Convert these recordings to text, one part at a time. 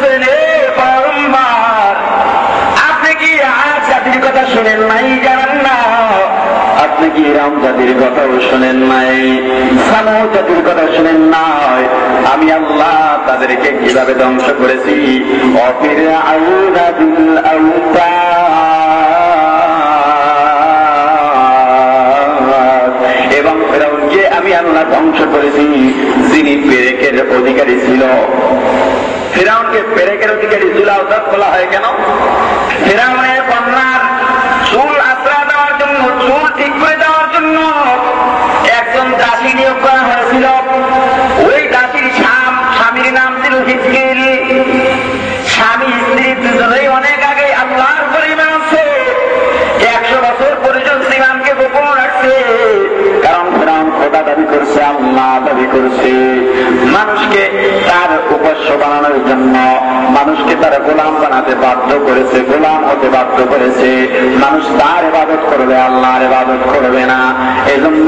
বলতেছেন আপনি কি আজ জাতির কথা শুনেন নাই, জানেন না? আপনি কি রাম জাতির কথাও শুনেন নাই সামু জাতির কথা শুনেন নাই? আমি আল্লাহ তাদেরকে কীভাবে ধ্বংস করেছি? অফির আউরা বিল এবং ফেরাউনকে আমি আল্লাহ ধ্বংস করেছি, যিনি পেরেকের অধিকারী ছিল। ফেরাউনকে পেরেকের অধিকারী জুলাও বলা হয় কেন? ফেরাউনের কন্যার চুল আশ্রয় দেওয়ার জন্য, চুল ঠিক করে দেওয়ার জন্য একজন দাসী নিয়োগ করা হয়েছিল। ওই দাসীর স্বাম স্বামীর নাম ছিল হিসকিল স্বামী, স্ত্রী দুজনেই অনেক আগে আল্লাহর পরিমাণ আছে। একশো বছর পর্যন্ত ইমানকে গোপন রাখছে। কারণ ফেরাউন খোদা দাবি করছে, আল্লাহ দাবি করছে। মানুষকে তার উপাস্য বানানোর জন্য মানুষকে তারা গোলাম বানাতে বাধ্য করেছে, গোলাম হতে বাধ্য করেছে। মানুষ তার ইবাদত করবে, আল্লাহর ইবাদত করবে না। এজন্য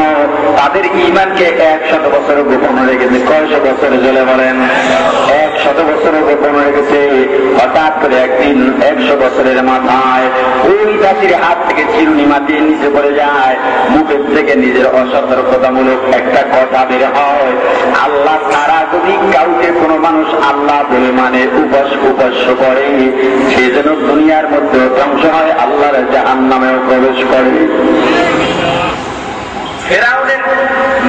তাদের ইমানকে একশত বছর গোপন রেখেছে। কয়শো বছর জলে বলেন? একশত বছর গোপন রেখেছে হঠাৎ করে একদিন, একশো বছরের মাথায় ওই দাসির হাত থেকে চিরুনি মাটিয়ে নিচে পড়ে যায়। মুখের থেকে নিজের অসতর্কতামূলক একটা কথা বের হয়। আল্লাহ তারা যদি কাউকে কোনো মানুষ আল্লাহ বলে মানে উপাস উপাস্য করে, সে যেন দুনিয়ার মধ্যে ধ্বংস হয়, আল্লাহর জাহান নামেও প্রবেশ করে। ফেরাউনের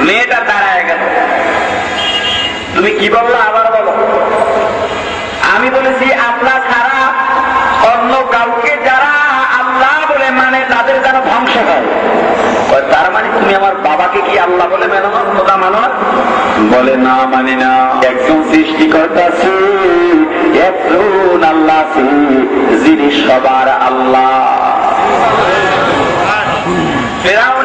মেয়েটা দাঁড়ায় গেল। তুমি কি বলল আবার আমি বলেছি আল্লাহ ছাড়া অন্য কাউকে যারা আল্লাহ বলে মানে তাদের যেন ধ্বংস হয়। তার মানে তুমি আমার বাবাকে কি আল্লাহ বলে মেনো না খোদা মানো বলে না মানি না। একজন সৃষ্টিকর্তা আছে একজন আল্লাহ আছে যিনি সবার আল্লাহ। ফেরাউনের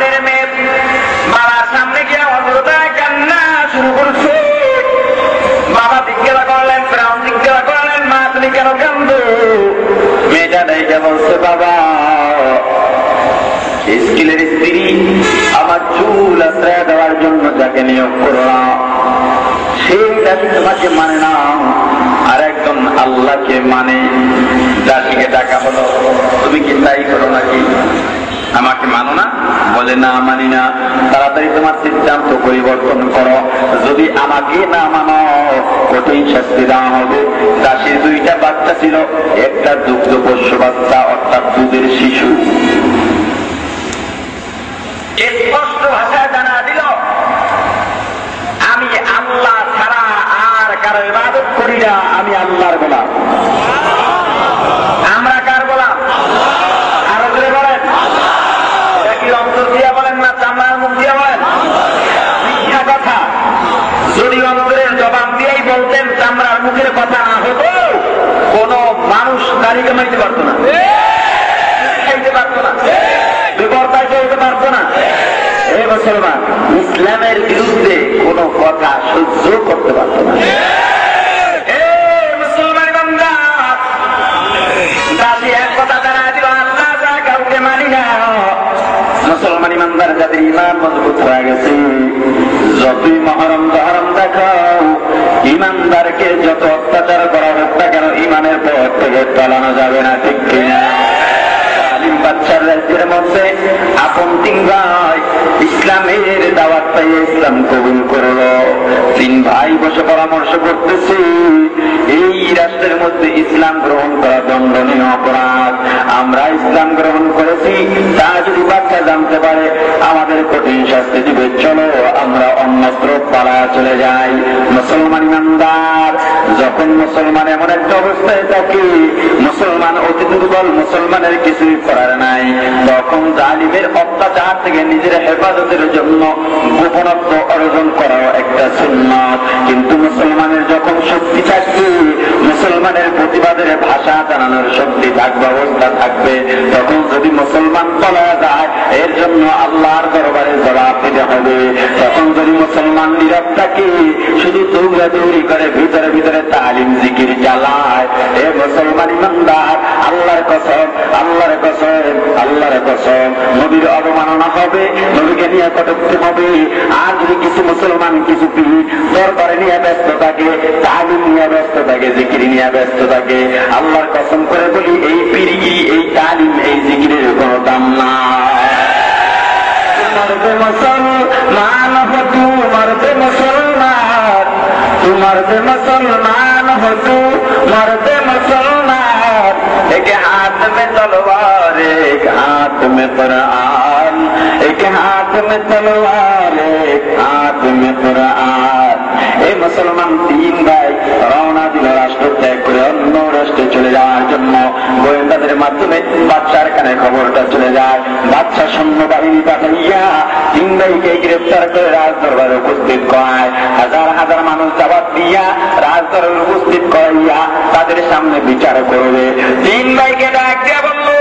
ডাইকা বলছে বাবা? স্কিলের স্ত্রী আমার চুল আশ্রয় দেওয়ার জন্য যাকে নিয়োগ করলাম সেই দাসী তোমাকে মানে না, আর একজন আল্লাহকে মানে। দাসীকে ডাকা হলো। তুমি কি তাই করো নাকি? আমাকে মানো না, বলে, না, মানি না। তাড়াতাড়ি তোমার সিদ্ধান্ত পরিবর্তন করো। যদি আমাকে না মানো, কঠিন শাস্তি দেওয়া হবে। দাসীর দুইটা বাচ্চা ছিল। একটা দুগ্ধ পোষ্য বাচ্চা, অর্থাৎ দুধের শিশু। ভাষায় জানা দিল, আমি আল্লাহ ছাড়া আর কারও ইবাদত করি না আমি আল্লাহর গোলাম আমরা কার গোলাম আরও জোরে বলেন এটা কি অন্তর দিয়া বলেন না চামড়ার মুখ দিয়া বলেন মিথ্যা কথা যদি অন্তরের জবাব দিয়েই বলতেন চামড়ার মুখের কথা না হতো কোন মানুষ দাড়ি কামাইতে পারতো না। ইসলামের বিরুদ্ধে কোন কথা সহ্য করতে পারতো না। মুসলমান মানি ইমানদার যাদের ইমান মজবুত হয়ে গেছে। যতই মহরম দহরম দেখাও ইমানদারকে যত অত্যাচার করা হোক না কেন, ইমানের পথ থেকে চালানো যাবে না, ঠিক কিনা? বাচ্চার রাজ্যের মধ্যে আপন তিন ভাই ইসলামের দাওয়াত পাই ইসলাম কবুল করল। তিন ভাই বসে পরামর্শ করতেছে, এই রাষ্ট্রের মধ্যে ইসলাম গ্রহণ করা দণ্ডনীয় অপরাধ। আমরা ইসলাম গ্রহণ করেছি, তা যদি বাচ্চা জানতে পারে, আমাদের কঠিন শাস্তি দিবে। চলো, আমরা অন্যত্র পালা চলে যাই। মুসলমান ইমানদার, যখন মুসলমান এমন একটা অবস্থায় থাকে, মুসলমান অতি দুর্বল, মুসলমানের কিছুই করার নাই। তখন জালিমের অত্যাচার থেকে নিজের হেফাজতের জন্য গোপনত্ব অর্জন করাও একটা সুন্নত। কিন্তু মুসলমানের যখন শক্তি থাকবে, মুসলমানের প্রতিবাদের ভাষা জানানোর শক্তি থাকবে, অবস্থা থাকবে। তখন যদি মুসলমান চলা যায়, এর জন্য আল্লাহর দরবারে জবাব দিতে হবে। তখন যদি মুসলমান নীরব থাকে, শুধু দৌড়া দৌড়ি করে ভিতরে ভিতরে তালিম, জিকির চালায়। এ মুসলমান ইমানদার, আল্লাহর কসম আল্লাহর কসম আল্লাহর কসম নবীর অবমাননা হবে, নবীকে নিয়ে কটুক্তি হবে। আর যদি কিছু মুসলমান, কিছু দরবারে নিয়ে ব্যস্ত থাকে তাহলে নিয়ে ব্যস্ত থাকে, জিকিরি নিয়ে ব্যস্ত থাকে, আল্লাহর কসম করে বলি, এই পিরিগি এই তালিম, এই জিকিরের কোনো দাম না মরবে মুসলমান হতু মরবে মুসলমান তু মরবে মুসলমান হতু মরবে মুসলমান, একে হাত মে তলোয়ার तलवार एक हाथ में कुरान एक हाथ में तलवार एक हाथ में कुरान এই মুসলমান তিন ভাই রওনা দিল রাষ্ট্র ত্যাগ করে অন্য রাষ্ট্রে চলে যাওয়ার জন্য গোয়েন্দাদের মাধ্যমে বাচ্চার কানে খবরটা চলে যায় বাচ্চা সৈন্য বাহিনী পাঠাইয়া তিন ভাইকে গ্রেফতার করে রাজ দরবারে উপস্থিত করায় হাজার হাজার মানুষ জবাব দিয়া রাজ দরবারে উপস্থিত করাইয়া তাদের সামনে বিচার করবে তিন ভাইকে ডাক দিয়া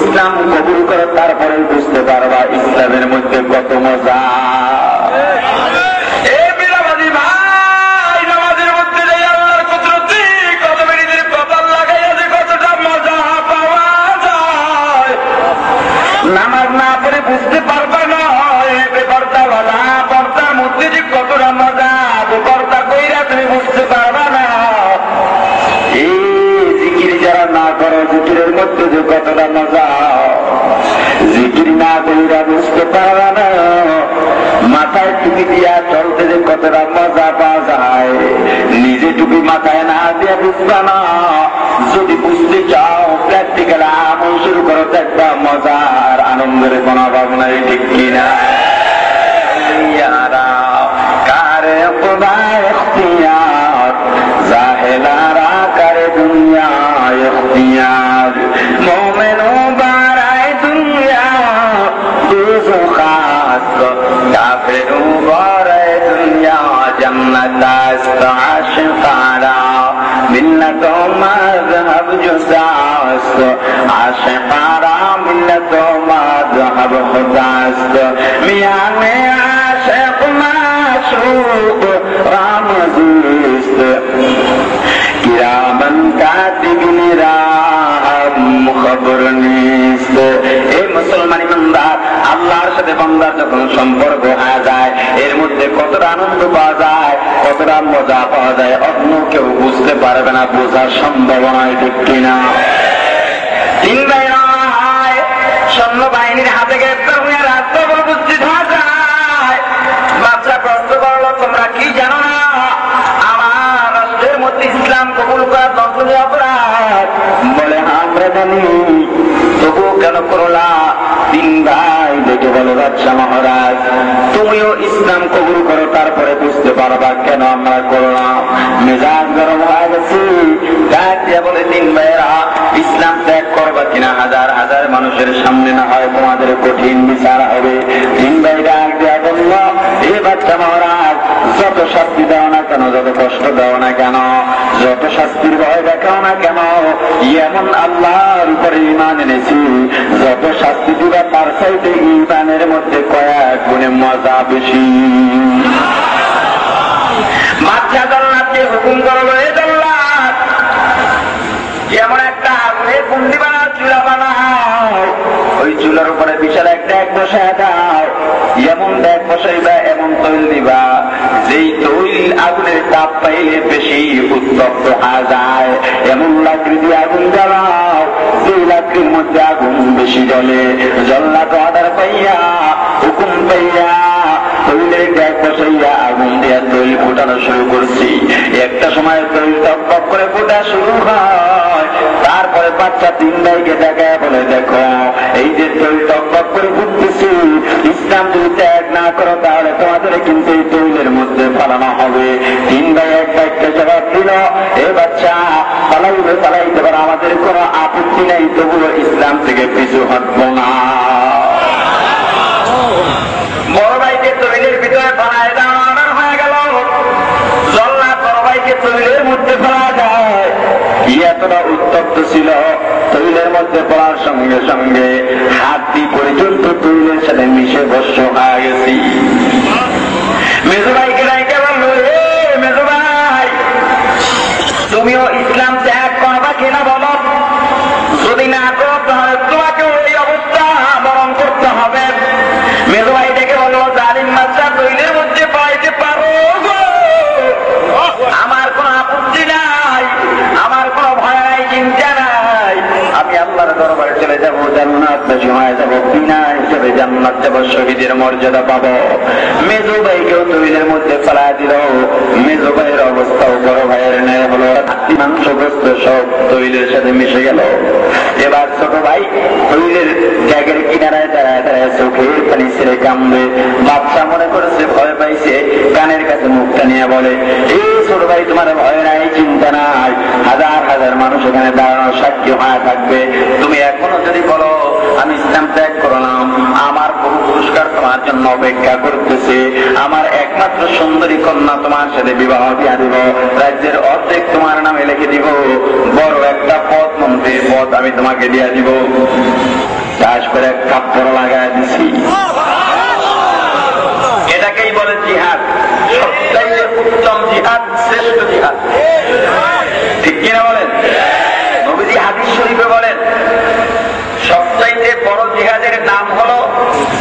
ইসলাম কবুল করো, তারপরে বুঝতে পারবা ইসলামের মধ্যে কত মজা। নামাজ না পড়ে বুঝতে পারবে না যে কতটা মজা, বেপর্দা কইরা তুমি বুঝতে পারবে না। এই জিকির যারা না করে, জিকিরের মধ্যে যে কতটা জিকির না কইরা বুঝতে পারবে না মাথায় টুপি দিয়া চলতে যে কতটা মজা পাওয়া যায়। নিজে টুপি মাথায় না দিয়ে বুঝবে না, যদি বুঝতে চাও প্র্যাকটিক্যাল আমল শুরু করো, দেখবা মজার আনন্দের কোনো অভাব নাই, ঠিক কিনা? কারে مذهب جس است عاشقارا ملت و مذهب خداست میان عاشق مشروق رمزیست است کرامن کاتب نرا مخبرنی ইমানদার আল্লাহর সাথে বান্দার যখন সম্পর্ক হয়ে যায়, এর মধ্যে কতটা আনন্দ পাওয়া যায়, কতটা মজা পাওয়া যায়, অন্য কেউ বুঝতে পারবে না, বোঝার সম্ভাবনা ঠিক কিনা। সৈন্য বাহিনীর হাতে গ্রেপ্তার হয়ে যায়। বাচ্চা প্রশ্ন করল, তোমরা কি জানো না? আমার রাষ্ট্রের মধ্যে ইসলাম কবুল করা দর্শনীয় অপরাধ। বলে, আমরা জানি। তবুও কেন করলা তিন ভাই দেখে বলো, রাজা মহারাজ, তুমিও ইসলাম কবুল করো, তারপরে বুঝতে পারবা কেন আমরা করলাম। মেজাজ গরম হয়ে গেছি। ডাক বলে, তিন ভাইয়েরা, ইসলাম ত্যাগ করবা কিনা? হাজার হাজার মানুষের সামনে না হয় তোমাদের কঠিন বিচার হবে। তিন ভাই ডাক বলল এ বাচ্চা মহারাজ, যত শাস্তি দাও না কেন, যত কষ্ট দাও না কেন, যত শাস্তির ভয় দেখাও না কেন, এমন আল্লাহর উপরে ইমান এনেছি, যত শাস্তি দিবা তার সাইডে ইমানের মধ্যে কয়েক গুণে মজা বেশি। বাচ্চা জল্লাদকে হুকুম করল, এ জল্লাদ, এমন একটা আগুনের কুন্ডি বানাও, চুলা বানাও, ওই চুলার উপরে বিশাল একটা এক বসায় দাও ব্যাগ বসাইবা এমন তৈল দিবা, যেই তৈল আগুনের তাপ পাইলে বেশি উত্তপ্ত হা যায়। এমন লাকড়ি দিয়ে আগুন জ্বালাও, যেই লাকড়ির মধ্যে আগুন বেশি জ্বলে। জল্লা তো অর্ডার পাইয়া, হুকুম পাইয়া তৈলের ফুটানো শুরু করছি। একটা সময় টপ করে ফোটা শুরু হয়। তারপরে বাচ্চা তিন ভাইকে দেখায়, বলে দেখো, এই যে তৈল টপ করে ফুটতেছি ইসলাম যদি ত্যাগ না করো, তাহলে তোমাদের কিন্তু এই তৈলের মধ্যে ফালানো হবে। তিন ভাই এক একটা জবাব দিল, এ বাচ্চা, পালাইবে, পালাইতে পারে, আমাদের কোনো আপত্তি নেই, তবুও ইসলাম থেকে পিছু হটবো না। বড় ভাইকে তৈলের ভিতরে বানায় দেওয়া অর্ডার হয়ে গেল এতটা উত্তপ্ত ছিল, তৈলের মধ্যে পড়ার সঙ্গে সঙ্গে হাতি দিয়ে পর্যন্ত তৈলের সাথে মিশে বস্য হয়ে গেছি। মেজবাইকে ডাইকে বলল, এ মেজু তুমিও শহীদের মর্যাদা পাবো। ভাইকেও মধ্যে দিল। ভাইয়ের অবস্থাও বড় ভাইয়ের ন্যায় হলো সব তৈলের সাথে মিশে গেল। এবার ছোট ভাই তৈলের ত্যাগের কিনারায় পানি ছেড়ে কামবে বাচ্চা মনে করেছে, ভয় পাইছে, কানের কাছে মুখটা নিয়ে বলে এই ছোট ভাই, তোমার ভয় নাই চিন্তা নাই। হাজার হাজার মানুষ এখানে দাঁড়ানো সাক্ষী হয়ে থাকবে। তুমি এখনও যদি বলো আমি ইসলাম ত্যাগ করলাম। আমার বহু পুরস্কার তোমার জন্য অপেক্ষা করতেছে। আমার একমাত্র সুন্দরী কন্যা তোমার সাথে বিবাহ দিয়া দিব। রাজ্যের অর্ধেক তোমার নামে লিখে দিব। বড় একটা পদ, মন্ত্রীর পদ আমি তোমাকে দিয়া দিব। চাষ করে এক কাপড় লাগায় দিছি। এটাকেই বলে জিহাদ। সবচাইতে উত্তম জিহাদ, শ্রেষ্ঠ জিহাদ। ঠিক কিনা বলেন নবীজি হাদিস শরীফে বলেন সবচাইতে বড় জিহাদের নাম হলো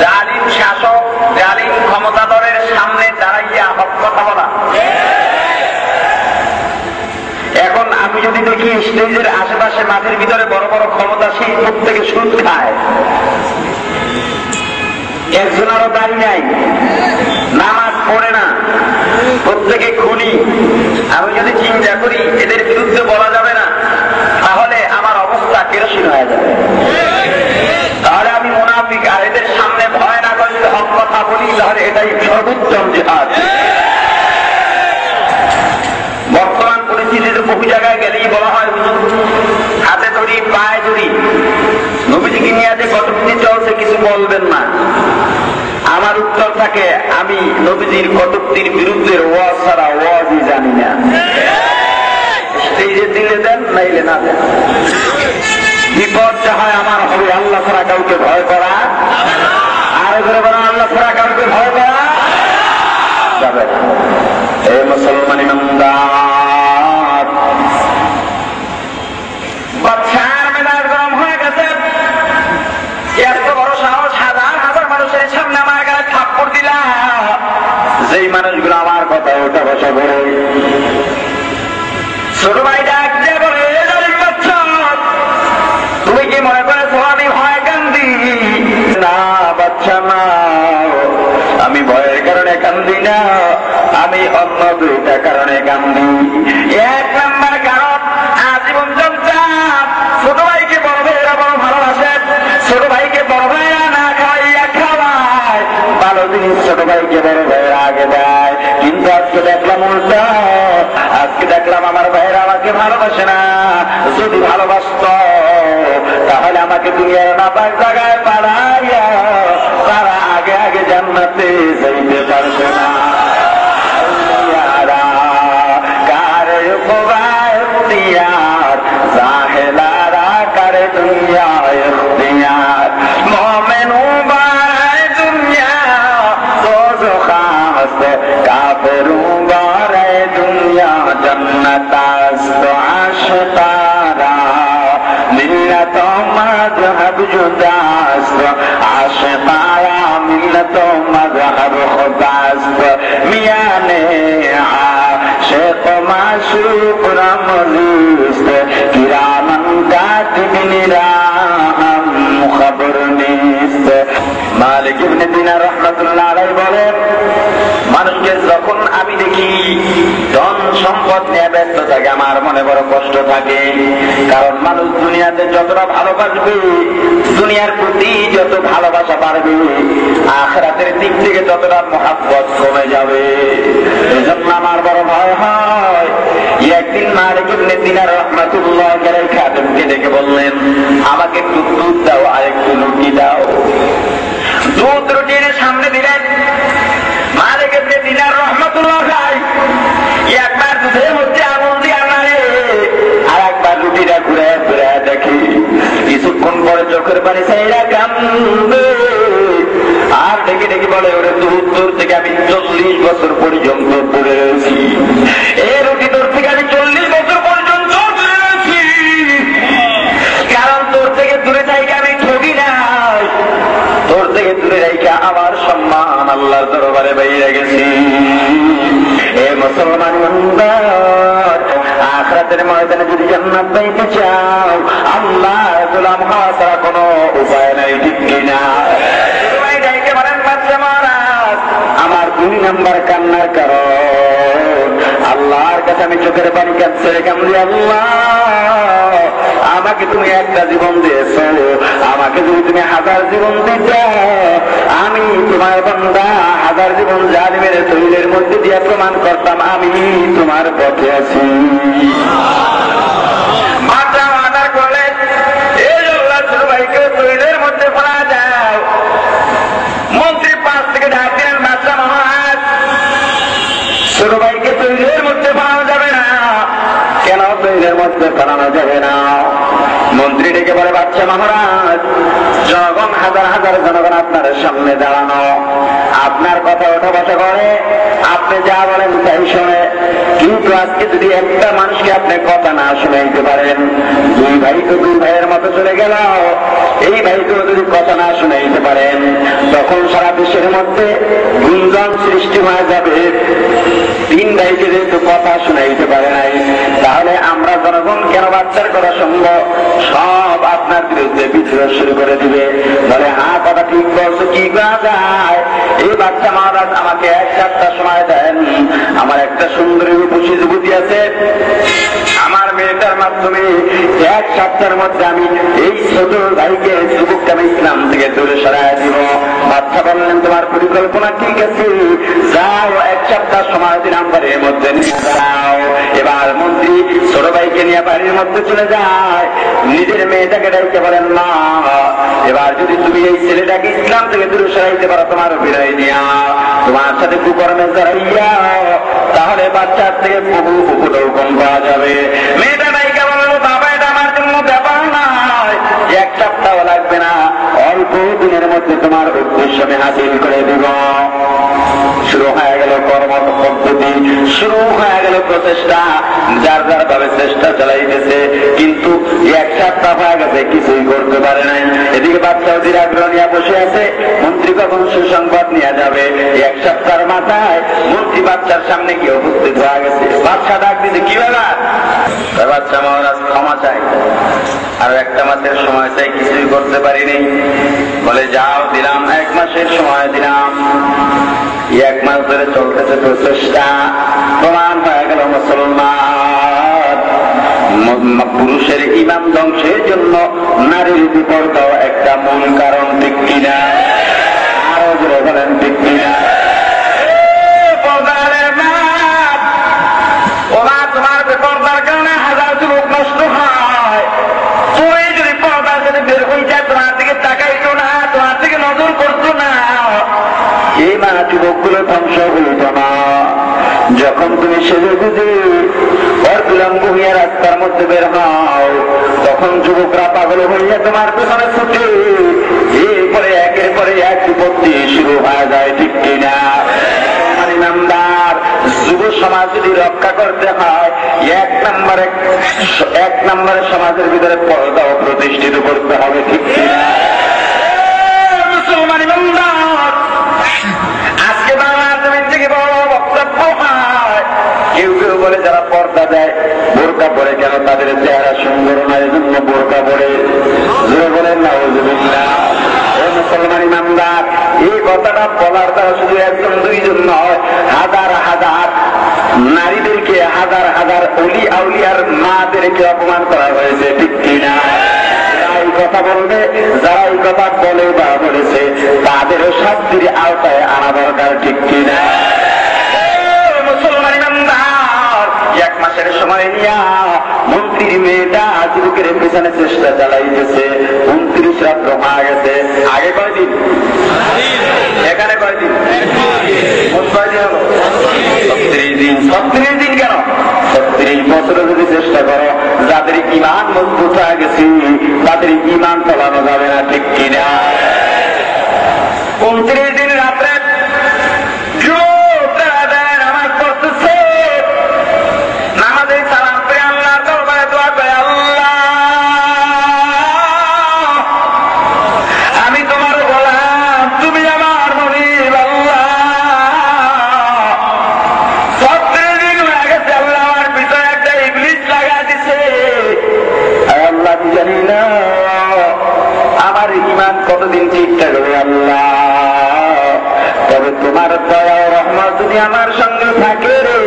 জালিম শাসক, জালিম ক্ষমতাধরের সামনে দাঁড়াইয়া হক কথা বলা। এখন আমি যদি দেখি স্টেজের আশেপাশে মাঠের ভিতরে বড় বড় ক্ষমতাশীল প্রত্যেকে সুদ খায়। একজনেরও দাড়ি নাই, নামাজ পড়ে না, প্রত্যেকে খুনি। আমি যদি চিন্তা করি, এদের বিরুদ্ধে বলা যাবে না, তাহলে আমার অবস্থা কেরোসিন হয়ে যাবে তাহলে আমি মোনাফিক আর এদের সামনে ভয় না করে কথা বলি তাহলে এটাই সর্বোত্তম জেহাদ। বর্তমান পরিস্থিতিতে বহু জায়গায় গেলেই বলা হয় হাতে ধরি পায়ে ধরি নবীজিকে নিয়ে যে কতদিন চলছে কিছু বলবেন না। আমার উত্তর থাকে, আমি নবীজির কটুক্তির বিরুদ্ধে ওয়াজ ছাড়া ওয়াজই জানি না। স্টেজে দিলে দেন, নাইলে না দেন। বিপদ যা হয় আমার হবে, আল্লাহ ছাড়া কাউকে ভয় করা। আর করে বলা আল্লাহ ছাড়া কাউকে ভয় করা যাবে। এ মুসলমান ইমানদার হাজার হাজার মানুষের যেই মানুষগুলো আমার কথা ওটা বসা করে ছোট ভাই ডাক বলে "এ জালিম বাচ্চা, তুমি কি মনে করেছ আমি ভয় কান্দি না বাচ্চা না আমি ভয়ের কারণে কান্দি না। আমি অন্য দুইটা কারণে কান্দি। এক নাম্বার কারণ, আজীবন জঞ্জাত ছোট ভাইকে বড় ভাইয়েরা বড় ভালোবাসে ছোট ভাইকে বড় ভাইয়েরা না খাওয়াইয়া খাওয়ায়। ভালো জিনিস ছোট ভাইকে বড় ভাইয়েরা আগে দেয়। কিন্তু আজকে দেখলাম উল্টা। আজকে দেখলাম আমার ভাইয়েরা আমাকে ভালোবাসে না। যদি ভালোবাসত, তাহলে আমাকে দুনিয়ার না পাক জায়গায় আগে জান্নাতে যাইতে পারবে না। ইয়ারা, মালিক ইবনে দিনার রহমতুল্লাহ আলাই বলেন মানুষকে যখন আমি দেখি, ধন সম্পদ নিয়ে ব্যস্ত থাকে, আমার মনে বড় কষ্ট থাকে। কারণ মানুষ দুনিয়াতে যতটা ভালোবাসবে, দুনিয়ার প্রতি যত ভালোবাসা বাড়বে, আখরাতের দিক থেকে ততটা মহাব্বত কমে যাবে। এই জন্য আমার বড় ভয় হয়। একদিন মালিক ইবনে দিনার রহমতুল্লাহ গেলেন খাদেমকে ডেকে বললেন, আমাকে একটু দুধ দাও আর একটু রুটি দাও। দুধ রুটি সামনে দিলেন। কাছে আমি চোখের পানি কাঁদছে কামড়ি আল্লাহ। আমাকে তুমি একটা জীবন দিয়েছ, আমাকে যদি তুমি হাজার জীবন দিতে, আমি তোমার বন্দা, হাজার জীবন জালিমের তৈলের মধ্যে দিয়ে প্রমাণ করতাম, আমি তোমার পথে আছি। মাথা মাথা করলে এই আল্লাহ ছোট ভাইকে তৈলের মধ্যে ফেলা যাও মন্ত্রী পাঁচ থেকে ঢাক দিলেন বাচ্চা মহারাজ ছোট ভাইকে তৈলের মধ্যে ফেলানো যাবে না তৈলের মধ্যে ফেলানো যাবে না। মন্ত্রী ডেকে বলে, বাচ্চা মহারাজ জনগণ হাজার হাজার জনগণ আপনার সামনে দাঁড়ানো। আপনার কথা ওঠা বসা করে। আপনি যা বলেন তাই শোনে। কিন্তু আজকে যদি একটা মানুষকে আপনি কথা না শুনাইতে পারেন, দুই ভাই তো দুই ভাইয়ের মতো চলে গেল। এই ভাইকে যদি কথা না শুনাইতে পারেন, তখন সারা বিশ্বের মধ্যে গুঞ্জন সৃষ্টি হয়ে যাবে। তিন ভাইকে যেহেতু কথা শুনাইতে পারে নাই, তাহলে আমরা জনগণ কেন বাচ্চার করা সম্ভব সব আপনার বিরুদ্ধে বিদ্রোহ শুরু করে দিবে। বলে হ্যাঁ কথা ঠিক বলছো, কি করা যায়? এই বাচ্চা মহারাজ আমাকে এক সপ্তাহ সময় দেন। আমার একটা সুন্দরী রূপসী যুবতী আছে। আমার মেয়েটার মাধ্যমে এক সপ্তাহের মধ্যে আমি এই ছোট ভাইকে যুবককে আমি ইসলাম থেকে দূরে সরাই দিব। বাচ্চা বললেন, তোমার পরিকল্পনা ঠিক আছে। যাও, এক সপ্তাহ সময় দিন আমাদের মধ্যে নিয়ে যাও এবার মন্ত্রী ছোট ভাইকে নিয়ে বাড়ির মধ্যে চলে যায়। নিজের মেয়েটাকে ডাইতে বলেন, মা, এবার যদি তুমি এই ছেলেটাকে ইসলাম থেকে দূরে সরাইতে পারো, তোমার বিনয় নিয়া। তোমার সাথে কুকর্মে জড়াইয়া, তাহলে বাচ্চার থেকে বহু হুকুম পাওয়া যাবে। মেয়েটা ডাইকে বলল বাবা এটা আমার জন্য ব্যাপার নয়। এক সপ্তাহ লাগবে না। দিনের মধ্যে তোমার উদ্দেশ্য আমি হাসিল করে দিব। শুরু হয়ে গেল কর্ম পদ্ধতি, শুরু হয়ে গেল প্রচেষ্টা। যার যার ভাবে চেষ্টা চালাইতেছে, কিন্তু এক সপ্তাহ হয়ে গেছে, কিছুই করতে পারে নাই। এদিকে বাচ্চা অধীর নিয়ে বসে আছে, মন্ত্রী কখন সুসংবাদ নিয়ে যাবে? এক সপ্তাহের মাথায় মন্ত্রী বাচ্চার সামনে গিয়ে উপস্থিত হয়ে গেছে। বাচ্চা ডাক দিতে কি ব্যাপার? বাচ্চা মহারাজ ক্ষমা চাই আর একটা মাসের সময় চাই, কিছুই করতে পারিনি। বলে, যাও, দিলাম, এক মাসের সময় দিলাম। এক মাস ধরে চলতেছে প্রচেষ্টা প্রমাণ হয়ে গেল মুসলমান। পুরুষের ইমাম ধ্বংসের জন্য নারীর বিপর্দাও একটা মূল কারণ ঠিক কিনা? আরও বলেন ঠিক কিনা এ পর্দারের নাথ, ওরা তোমার বেপরদার কারণে হাজার যুবক নষ্ট হয় তুমি যদি পর্দা যদি বের হইতে তোমার দিকে তাকাইতো না তোমার দিকে নজর করতো না এই মা যুবকগুলো ধ্বংস হইত না। যখন তুমি সেজে বুঝে ওর হইয়া রাস্তার মধ্যে বের হও, তখন যুবকরা পাগল হইয়া তোমার পেছনে ছুটে এরপরে একের পরে এক বিপত্তি শুরু হয়ে যায়, ঠিক কিনা? আমার ইমানদার যুব সমাজ যদি রক্ষা করতে হয়, এক নম্বরে এক নম্বরে সমাজের ভিতরে পর্দাও প্রতিষ্ঠিত করতে হবে, ঠিক কিনা? বলে যারা পর্দা দেয়, বোরকা পরে কেন তাদের চেহারা সুন্দর না? জন্য বোরকা পরে। জোরে বলেন না মুসলমান ইমানদার, এই কথাটা বলার দ্বারা শুধু একজন, দুইজন নয়, হাজার হাজার নারীদেরকে, হাজার হাজার অলি আউলিয়ার মাদেরকে অপমান করা হয়েছে, ঠিক কিনা? এই কথা বলবে, যারা এই কথা বলে বা বলেছে তাদের শাস্তির আওতায় আনা দরকার, ঠিক কিনা মুসলমান ইমানদার এক চেষ্টা চালাইতেছে। উনত্রিশ রাত্র হয়ে গেছে। আগে কয়দিন এখানে কয়দিন চেষ্টা করো, যাদের ইমান মজবুত হয়ে তাদের ইমান চালানো যাবে না, ঠিক কিনা? আমার সঙ্গে থাকে রে।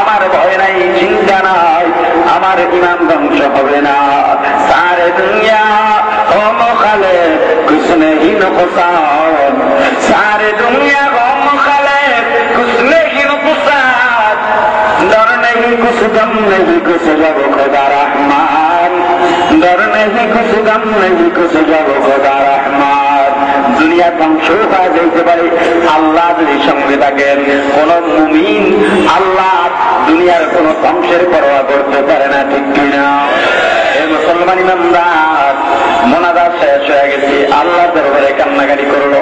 আমার ভয় নাই, চিন্তা নাই, আমার ইমাম ধ্বংস হবে না। সারে দুনিয়া কম খালে কৃষ্ণহীন প্রসাদ সারে দুনিয়া কম খালে কৃষ্ণহীন প্রসাদ ডর নেই কুছ দম নেই কুছ জব খোদা রহমান। ডর নেই কুছ দম নেই কুছ জব খোদা রহমান। দুনিয়া ধ্বংস হয়ে যেতে পারে। আল্লাহ যদি সঙ্গে থাকেন, কোন মুমিন আল্লাহ দুনিয়ার কোন ধ্বংসের পরোয়া করতে পারে না, ঠিক কিনা? মুসলমান ইমানদার মোনাজার শেষ হয়ে গেছে। আল্লাহ দরবারে কান্নাকারি করল।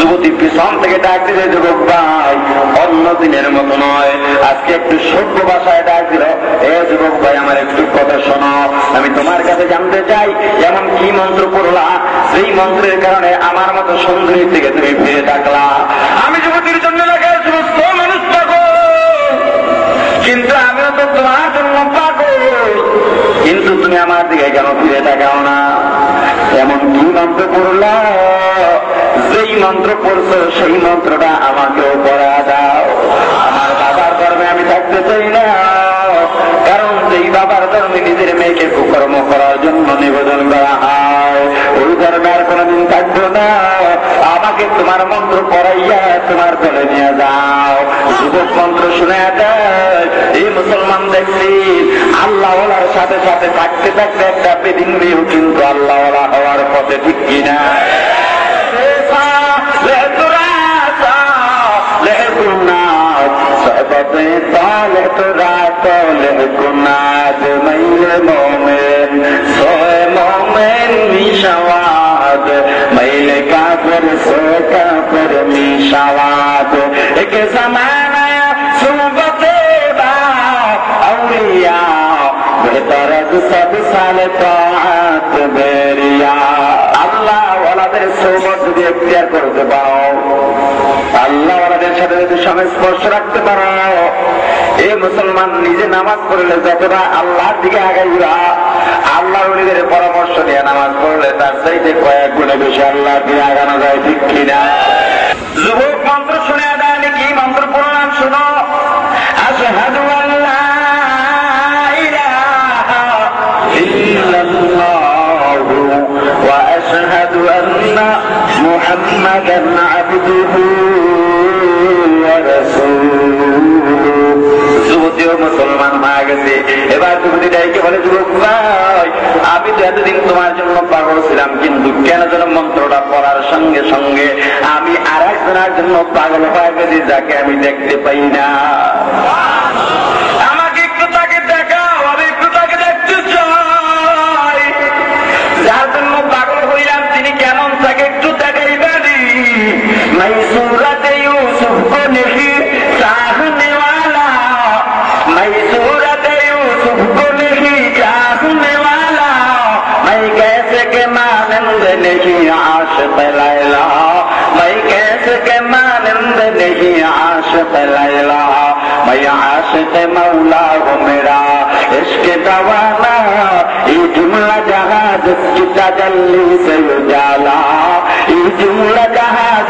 যুবতী পিছন থেকে ডাক দিলে, যুবক ভাই, অন্য দিনের মতো নয়। আজকে একটু সভ্য ভাষায় ডাক দিল। এ যুবক ভাই, আমার একটু কথা শোনো। আমি তোমার কাছে জানতে চাই এমন কি মন্ত্র পড়লা? সেই মন্ত্রের কারণে আমার মতো সুন্দরী থেকে তুমি ফিরে থাকলা আমি যুবতীর জন্য সমস্ত মানুষ পাগল। কিন্তু আমিও তো তোমার জন্য পাগল। কিন্তু তুমি আমার দিকে কেন ফিরে তাকাও না? এমন কি মন্ত্র পড়লা, যেই মন্ত্র পড়ছো, সেই মন্ত্রটা আমাকেও পড়া দাও। আমার বাবার ধর্মে আমি থাকতে চাই না। কারণ যেই বাবার ধর্মে নিজের মেয়েকে কুকর্ম করার জন্য নিবেদন করা কোনদিন কাটবো না। আমাকে তোমার মন্ত্র পড়াইয়া তোমার দলে নিয়ে যাও। যুবক মন্ত্র শুনে দেয় এই মুসলমান দেখছি আল্লাহ সাথে সাথে থাকতে থাকতে একটা বেদিন মেয়েও কিন্তু আল্লাহ হওয়ার পথে ঠিক কিনা। লেহ গুনা সব তালে তো রাত লেহ গুনা एक আল্লাহ মুসলমান নিজে নামাজ পড়লে যতটা আল্লাহর দিকে আগাইবা আল্লাহ নিজের পরামর্শ নিয়ে নামাজ পড়লে তার চাইতে কয়েক গুণে বেশি আল্লাহ দিয়ে আগানো যায় ঠিক কিনা? যুবক আবদুহু ওয়া রাসূলুহু মুসলমান হয়ে গেছে। এবার যুবতী ডাইকে বলে, যুবক ভাই, আমি তো এতদিন তোমার জন্য পাগল ছিলাম, কিন্তু কেন যেন মন্ত্রটা পড়ার সঙ্গে সঙ্গে আমি আর একজনের জন্য পাগল হয়ে গেছি, যাকে আমি দেখতে পাই না। मैं सूरत यूसुफ को नहीं चाहने वाला। मैं सूरत यूसुफ को नहीं चाहने वाला। मैं कैसे के मानंद नहीं आशिक लैला मैं कैसे के मानंद नहीं आशिक लैला मैं आशिक मौला हूँ मेरा, इश्क दवाना ये जुमला जहाँ जिसकी तजल्ली से उजाला। ये जुमला जहाँ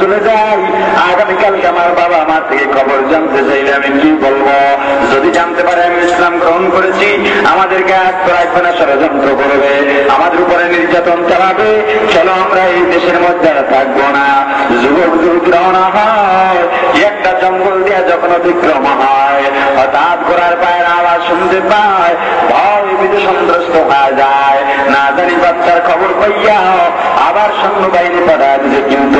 চলে যাই। আগামীকালকে আমার বাবা আমার থেকে খবর জানতে চাইলে আমি কি বলব? যদি জানতে পারে, আমি ইসলাম গ্রহণ করেছি। আমাদেরকে আত্ম রাখবে না, ষড়যন্ত্র করবে। আমাদের উপরে নির্যাতন চালাবে। চলো আমরা এই দেশের মধ্যে আর থাকব না। যুবক যুবক রওনা হয়। একটা জঙ্গল দিয়ে যখন অতিক্রম হয়, হঠাৎ করার পায়ের আওয়াজ শুনতে পায়। ভয় বিধে সন্ত্রস্ত হয়ে যায়। না জানি বাচ্চার খবর পাইয়া আবার সৈন্য বাহিনী পাঠা দিছে, কিন্তু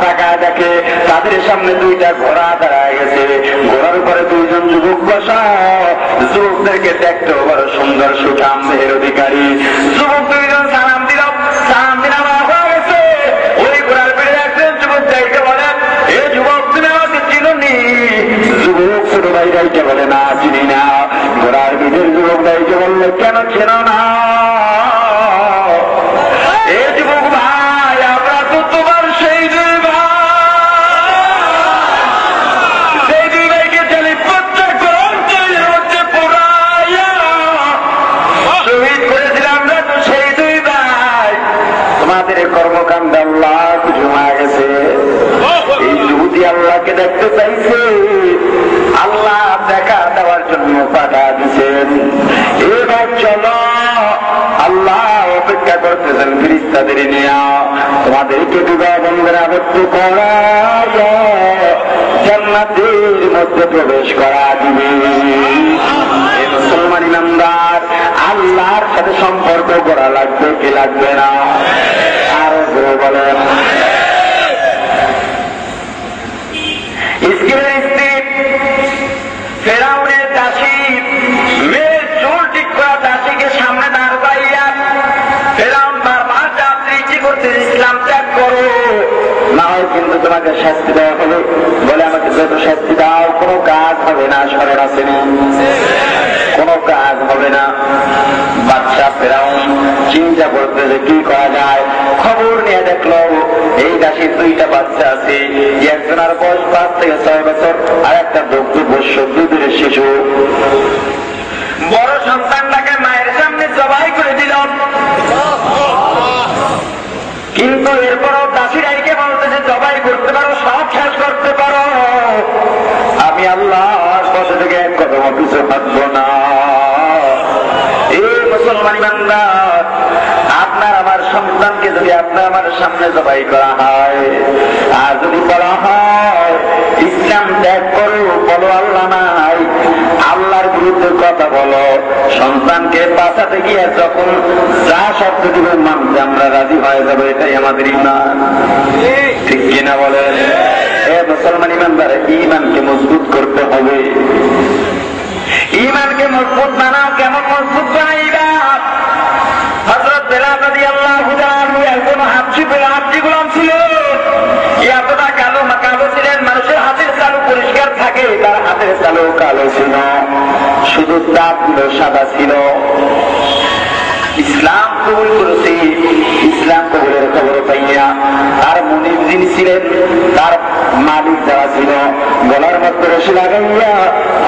তাকায় দেখে তাদের সামনে দুইটা ঘোড়া দাঁড়ায় গেছে। ঘোড়ার উপরে দুইজন যুবক বসা। যুবকদেরকে দেখতে বড় সুন্দর সুঠাম দেহের অধিকারী। যুবক দুইজন সালাম দিল সালাম গেছে। ওই ঘোড়ার পেড়ে একজন যুবক যাইতে বলেন, এ যুবক, তুমি আমাকে চিনুনি? যুবক ছোট ভাই বলে, না, চিনি না। ঘোড়ার বিধের যুবক যাইতে বললে, কেন চেন না? কর্মকাণ্ড আল্লাহ জমা গেছে। এই যুবতী আল্লাহকে দেখতে চাইছে। আল্লাহ দেখা দেওয়ার জন্য পাঠা দিছেন এবার চলো আল্লাহ অপেক্ষা করতেছেন ফিরিস্তাদের নিয়ে। তোমাদেরকে বিবাহ বন্ধের আবদ্ধ করা জান্নাতের মধ্যে প্রবেশ করা দিবে। মুসলমান ইমানদার আল্লাহর সাথে সম্পর্ক করা লাগবে কি লাগবে না? করা কিন্তু তোমাকে শাস্তি দেওয়া হবে বলে আমাকে শাস্তি দাও, কোনো কাজ হবে না আসেনি কোনো কাজ হবে না। ফেরাউন চিন্তা করতে যে কি করা যায়। খবর নিয়ে দেখল, এই দাসীর দুইটা বাচ্চা আছে। একজনের বয়স পাঁচ থেকে ছয় বছর, আর একটা দুগ্ধ বস্য দুধের শিশু। বড় সন্তানটাকে মায়ের সামনে জবাই করে দিল। কিন্তু এরপরও দাসিরাইকে বলতেছে জবাই করতে পারো, সব শেষ করতে পারো। আমি আল্লাহর পথে থেকে এক কদম পিছু থাকব না। মুসলমান ইমানদার আপনার আমার সন্তানকে যদি আপনার আমার সামনে জবাই করা হয়, আর যদি বলা হয়, ইসলাম ত্যাগ করো, বলো আল্লাহ নাই, আল্লাহর বিরুদ্ধে কথা বলো, সন্তানকে বাঁচাতে গিয়ে যখন যা শব্দ দিবে মানতে আমরা রাজি হয়ে যাব, এটাই আমাদের ইমান। ঠিক কিনা বলেন? এ মুসলমান ইমানদার, ইমানকে মজবুত করতে হবে। ইমানকে মজবুত বানাও, কেমন মজবুত বানাইবা হজরত বেলাল নদী আল্লাহ একজন হাবজি হাবজি গুলাম ছিল এতটা কালো কালো ছিলেন মানুষের হাতের চালু পরিষ্কার থাকে তার হাতের চালু কালো ছিল, শুধু দাঁত সাদা ছিল। ইসলাম কবুল করেছে, ইসলাম কবুলের খবর পাইয়া। তার মনির যিনি ছিলেন, তার মালিক যারা ছিল, গলার মধ্যে রসি লাগাইয়া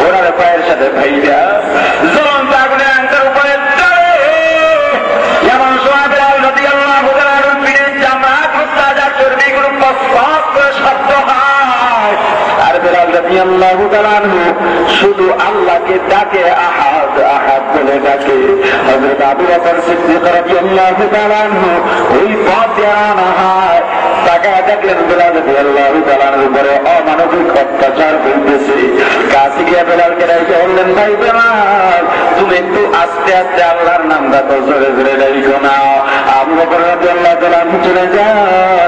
ওনার পায়ের সাথে ভাইয়া আগুনের শুধু আল্লাহকে ডাকে, আহাদ আহাদ বলে ডাকে। হজরত আবু বকর সিদ্দিক রাদিয়াল্লাহু তাআলা আনহু, ওই পথ আনা হয়। তাকায় দেখলেন বেলাল উপরে অমানবিক অত্যাচার হইতেছে। কাছে বললেন, ভাই বেলাল, তুমি একটু আস্তে আস্তে আল্লাহর তো জোরে জোরে না। আবু বকর রাদিয়াল্লাহু তাআলা চলে যান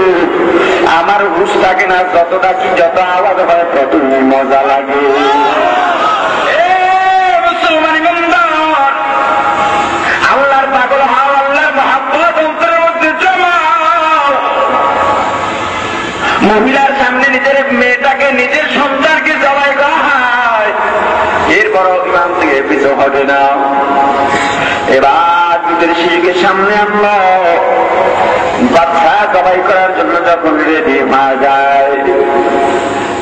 আমার হুশ থাকে না যত ডাকি যত আওয়াজ হয়, ততই মজা লাগে। মহিলার সামনে নিজের মেয়েটাকে, নিজের সন্তানকে জবাই করা হয়। এরপর ইমাম থেকে পিছু হবে না। এবার নিজের শিশুকে সামনে আনলো। বাচ্চা জবাই করার জন্য যখন রেডি হয়ে যায়।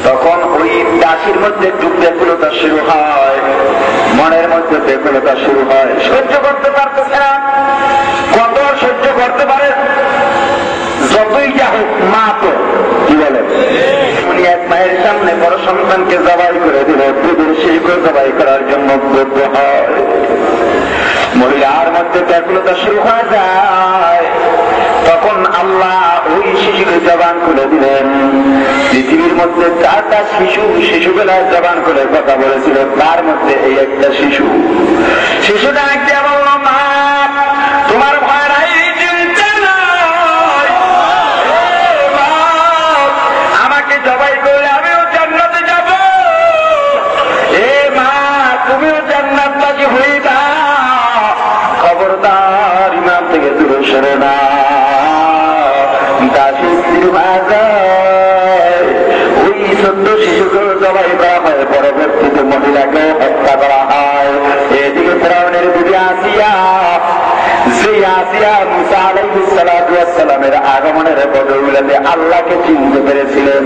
তখন ওই দাসির মধ্যে একটু ব্যাকুলতা শুরু হয়, মনের মধ্যে ব্যাকুলতা শুরু হয়। সহ্য করতে পারতেছে না। কত সহ্য করতে পারে? যতই যা হোক, মা তো, কি বলে? উনি এক মায়ের সামনে বড় সন্তানকে জবাই করে দিল। দুধের শিশুকে জবাই করার জন্য উদ্যোগ হয়। মহিলার মধ্যে ব্যাকুলতা শুরু হয়ে যায়। তখন আল্লাহ ওই শিশুকে জবান করে দিলেন। পৃথিবীর মধ্যে চারটা শিশু শিশুবেলায় জবান করে কথা বলেছিল। তার মধ্যে এই একটা শিশু। শিশুটা একটি আগমনের বদৌলতে আল্লাহকে চিনতে পেরেছিলেন।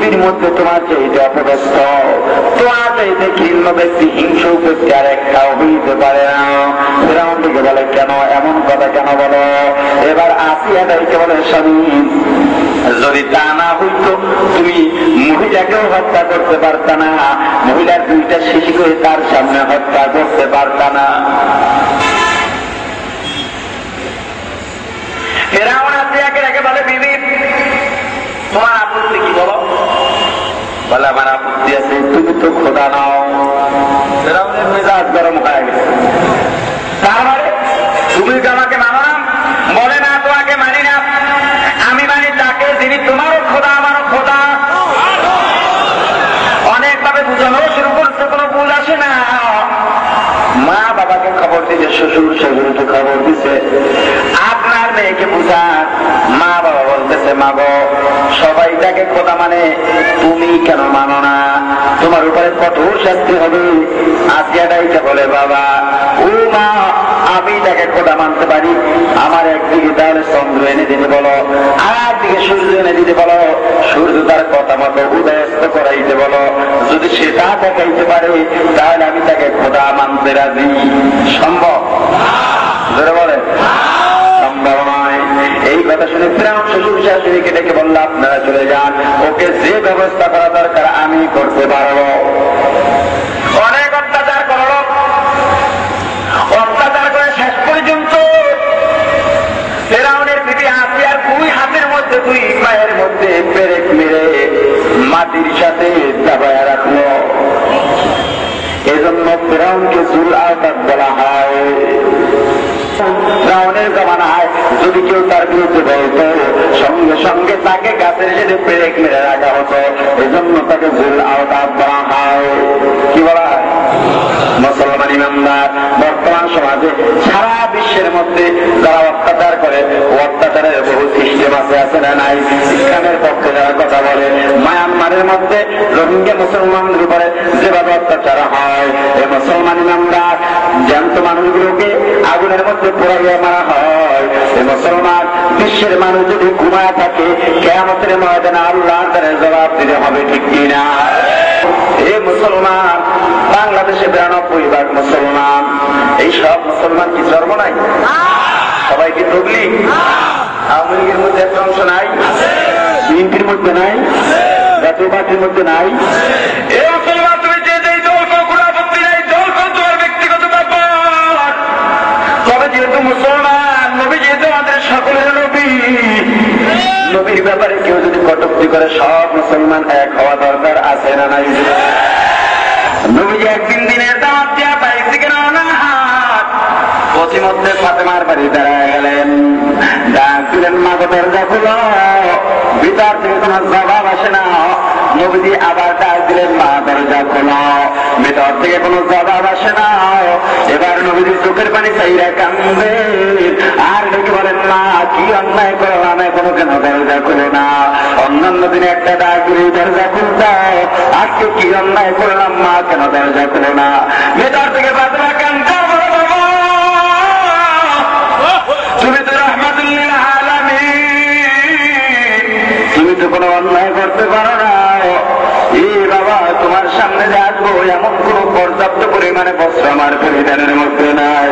পৃথিবীর মধ্যে তোমার চাইতে অপদস্থ তোমার চাইতে ঘৃণ্য ব্যক্তি হিংস ব্যক্তি আর একটাও হইতে পারে না। ফেরাউন থেকে বলে, কেন? এমন কথা কেন বলো? এবার আসিয়া দাইকে বলে, স্বামী, যদি তা না হইতো, তুমি মহিলাকেও হত্যা করতে পারতা না। মহিলার দুইটা শিশুকে তার সামনে হত্যা করতে পারতা না। ফেরাউন আসিয়াকে রেখে বলে বিবি তোমার আপত্তি কি বলো? বলে আমার আপত্তি আছে তুমি তো খোদা নাও। ফেরাউনের মেজাজ গরম হয়ে গেছে। তার মানে তুমি তো আমাকে মানো না বলে না, তোমাকে মানি না। আমি মানি তাকে যিনি তোমারও খোদা, আমারও খোদা। অনেকভাবে বুঝানো শুরু করছে, কোনো ভুল আসে না। মা বাবাকে খবর দিছে শ্বশুর শ্বশুরকে খবর দিছে আপনার মেয়েকে বুঝা, মা বলতেছে মা গো সবাই তাকে খোদা মানে তুমি কেন মানো না? তোমার উপরে কঠোর শাস্তি হবে। আসিয়াটাইকে বলে, বাবা, ও মা, আমি তাকে খোদা মানতে পারি। আমার একদিকে তাহলে চন্দ্র এনে দিতে বলো, আর দিকে সূর্য এনে দিতে বলো। সূর্য তার কথা মতো উদয়স্ত করাইতে বলো। যদি সে তা দেখাইতে পারে, তাহলে আমি তাকে খোদা মানতে রাজি। সম্ভব? ধরে কথা শুনে ফেরাউন শ্বশুর শাশুড়িকে ডেকে বলল, আপনারা চলে যান, ওকে যে ব্যবস্থা করা দরকার আমি করতে পারব। অনেক অত্যাচার করল। অত্যাচার করে শেষ পর্যন্ত ফেরাউনের দুই হাতের মধ্যে, দুই পায়ের মধ্যে মেরে মাটির সাথে দাবায় রাখল। এজন্য ফেরাউনকে জুল আওতার বলা হয়। ফেরাউনের জমানায় যদি কেউ তার বিরুদ্ধে বলতো সঙ্গে সঙ্গে তাকে গাছের সাথে পেরেক মেরে রাখা হতো। এজন্য তাকে জুল আওতার বলা হয়। কি বলা হয়? মুসলমান ইমানদার, বর্তমান সমাজে সারা বিশ্বের মধ্যে যারা অত্যাচার করে, অত্যাচারের বহু সিস্টেম আছে আছে না নাই? ইসলামের পক্ষে যারা কথা বলে, মায়ানমারের মধ্যে রোহিঙ্গা মুসলমানদের উপরে যেভাবে অত্যাচার হয় এই মুসলমান ইমানদার জ্যান্ত মানুষগুলোকে আগুনের মধ্যে পোড়াইয়া মারা হয়। মুসলমান বিশ্বের মানুষ যদি ঘুমায় থাকে কেমতের ময়দানে আল্লাহ তারা জবাব দিতে হবে ঠিক কিনা? এ মুসলমান বাংলাদেশে বিরানব্বই ভাগ মুসলমান। এই সব মুসলমান কি ধর্ম নাই? সবাই কি তবলি আওয়ামী লীগের মধ্যে একটা অংশ নাই? বিএনপির মধ্যে নাই? জাতীয় পার্টির মধ্যে নাই? এ মুসলমান তুমি যে যেই দল কর কোনো আপত্তি নাই দল কর তোমার ব্যক্তিগত ব্যাপার তবে যেহেতু মুসলমান নবী যেহেতু আমাদের সকলের নবী নবীর ব্যাপারে কেউ যদি কটুক্তি করে, সব মুসলমান এক হওয়া দরকার, আছে না নাই? নবীজি একদিন দিনের দাঁত দিয়া পাইছি পথিমধ্যে ফাতেমার বাড়ি দাঁড়ায় গেলেন। ডাক দিলেন মাগতের গো দরজা খুলো। ভিতর থেকে কোনো জবাব আসে না। নবীজি আবার ডাক দিলেন, মা, দরজা খুলো, ভিতর থেকে কোনো জবাব আসে না। এবার নবীজির চোখের পানি চাইরা কান্দে আর ডেকে বলেন, মা, কি অন্যায় করো করলাম? এখনও কেন দরজা খুলে না? অন্যান্য দিনে একটা ডাক দিলে দরজা খুলতে আজকে কি অন্যায় করলাম? মা, কেন দরজা খুলে না? ভেতর থেকে বাদরা কান্দা তুমি তুমি তো কোনো অন্যায় করতে পারো না। সামনে যে আসব এমন কোন পর্যাপ্ত পরিমাণে বস্ত্র আমার পরিধানের মধ্যে নাই।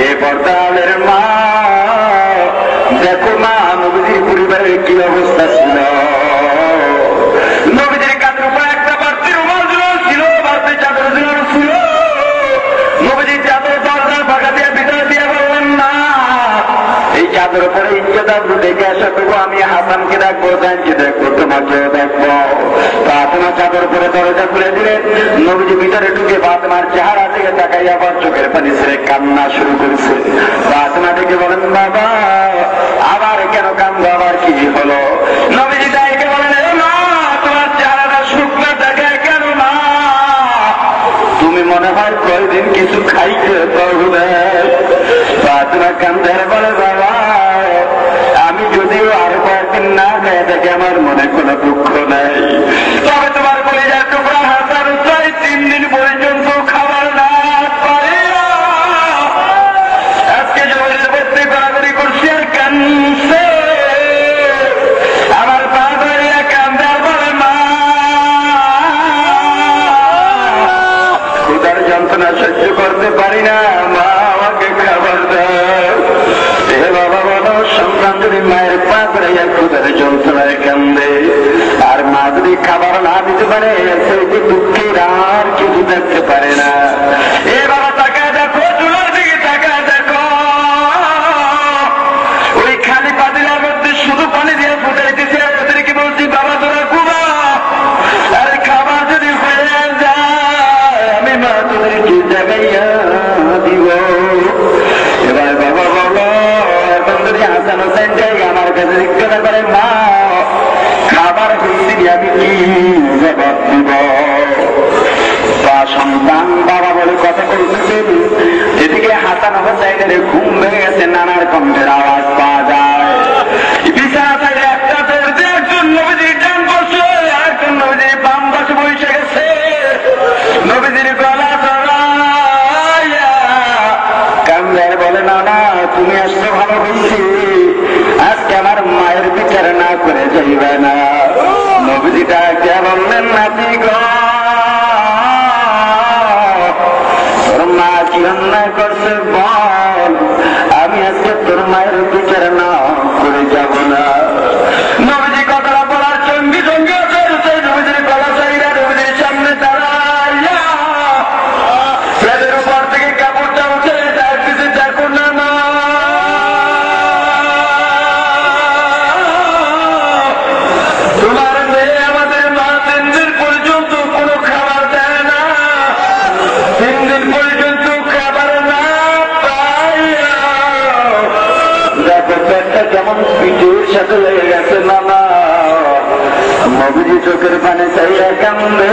এ পর্দালের মা, দেখো মা, নবীজির পরিবারের কি অবস্থা ছিল নবীজির কাঁধের উপর একটা বাড়তি রুমাল ঝুলানো ছিল বাড়তি চাদর ঝুলানো ছিল নবীজির চাদর দরজার ফাঁকা দিয়ে ভিতরে দিয়ে বললেন না এই চাদর উপরে ইজ্জত দেখে আসা তবু আমি হাসানকে দেখব, জানকে দেখব, তোমাকেও দেখব। ফাতেমা চাদর পরে দরজা খুলে দিলেন, নবীজি ভিতরে ঢুকে ফাতেমার চেহারা থেকে তাকাই আবার চোখের পানি ছেড়ে কান্না শুরু করেছে। ফাতেমা থেকে বলেন, বাবা, আবার কেন কান্দো আবার কি হলো? নবীজি তাইকে বলেন, "এ মা, তোমার চেহারাটা শুকনো দেখায় কেন মা? তুমি মনে হয় কয়দিন কিছু খাইতে পারবে? ফাতেমা কান্দের বলে, বাবা খাই আমার মনে কোনো দুঃখ নাই। তবে হোসাইনের ঘুম ভেঙে গেছে, নানার কণ্ঠের আওয়াজ পাওয়া যায়। বিছানা থেকে একটা একজন নবীজির ডান একজন নবীজির বাম বসে গেছে। নবীজির না না। না করছে তোর মায়ের সাথে লেগে গেছে মামা। মবিজি চোখের পানে চাইয়া কান্দে।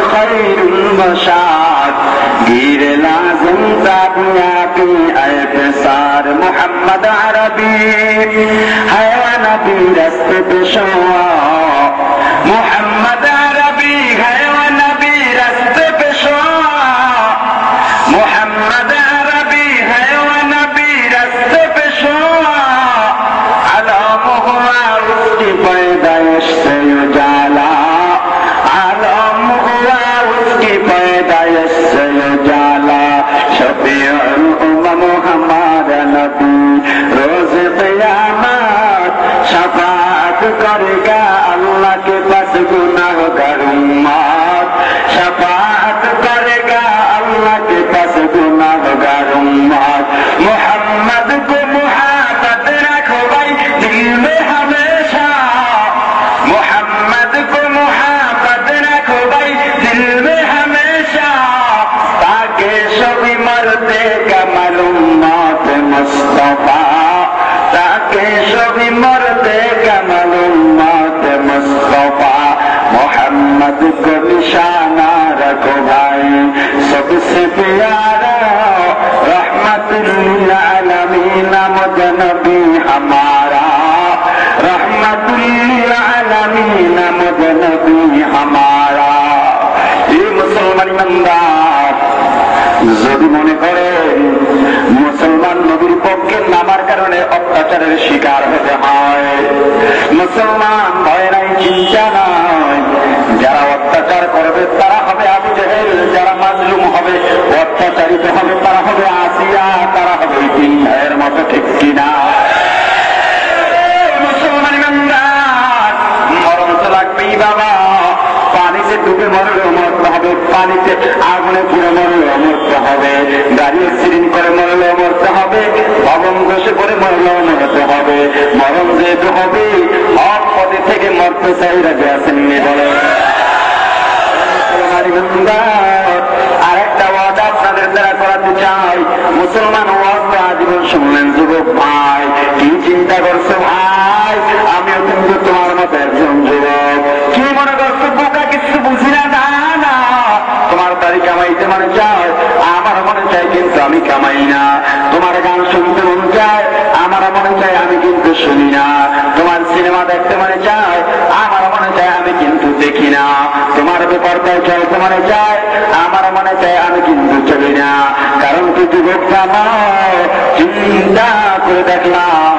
خير المشاعر. گیر لازم الفسار محمد رست محمد को भाई सबसे प्यारा रहमत नबी हमारा रहमत नबी हमारा ये মুসলমান ইমানদার, যদি মনে করে মুসলমান নবীর পক্ষে নামার কারণে অত্যাচারের শিকার হতে হয়, মুসলমান ভয় নাই, চিন্তা নয় যারা অত্যাচার করবে, তারা হবে আবু জেহেল, যারা মাজলুম হবে, অত্যাচারিত হবে, তারা হবে আসিয়া, তারা হবে তিন ভাইয়ের মতো, ঠিক কিনা? মুসলমান মরণ তো লাগবেই বাবা পানিতে ডুবে মরলেও মরতে হবে পানিতে আগুনে পুড়ে মরলেও মরতে হবে গাড়ি অ্যাক্সিডেন্ট করে মরলেও মরতে হবে ভবন বসে করে মরলেও মরতে হবে মরণ যেহেতু হবে হক পদে থেকে মরতে চাই রাজা আসেননি বলে। আর একটা ওয়াদা আপনাদের দ্বারা করাতে চাই। মুসলমান ওয়াজ তো আজীবন শুনলেন, যুবক ভাই। কি চিন্তা করছ ভাই? আমিও কিন্তু তোমার মতো একজন যুবক। কি মনে করছ বোকা কিছু বুঝি না না না তোমার দাড়ি কামাইতে মনে চায় আমার মনে চায় কিন্তু আমি কামাই না। তোমার গান শুনতে মনে চায় আমার মনে চায় আমি কিন্তু শুনি না তোমার সিনেমা দেখতে মনে চায়? আমার মনে চায় আমি কিন্তু দেখি না। তোমার বেপরদায় চলতে মনে চায়? আমার মনে চায় আমি কিন্তু চলি না। কারণ কি যুবকটা নয়, চিন্তা করে দেখলাম।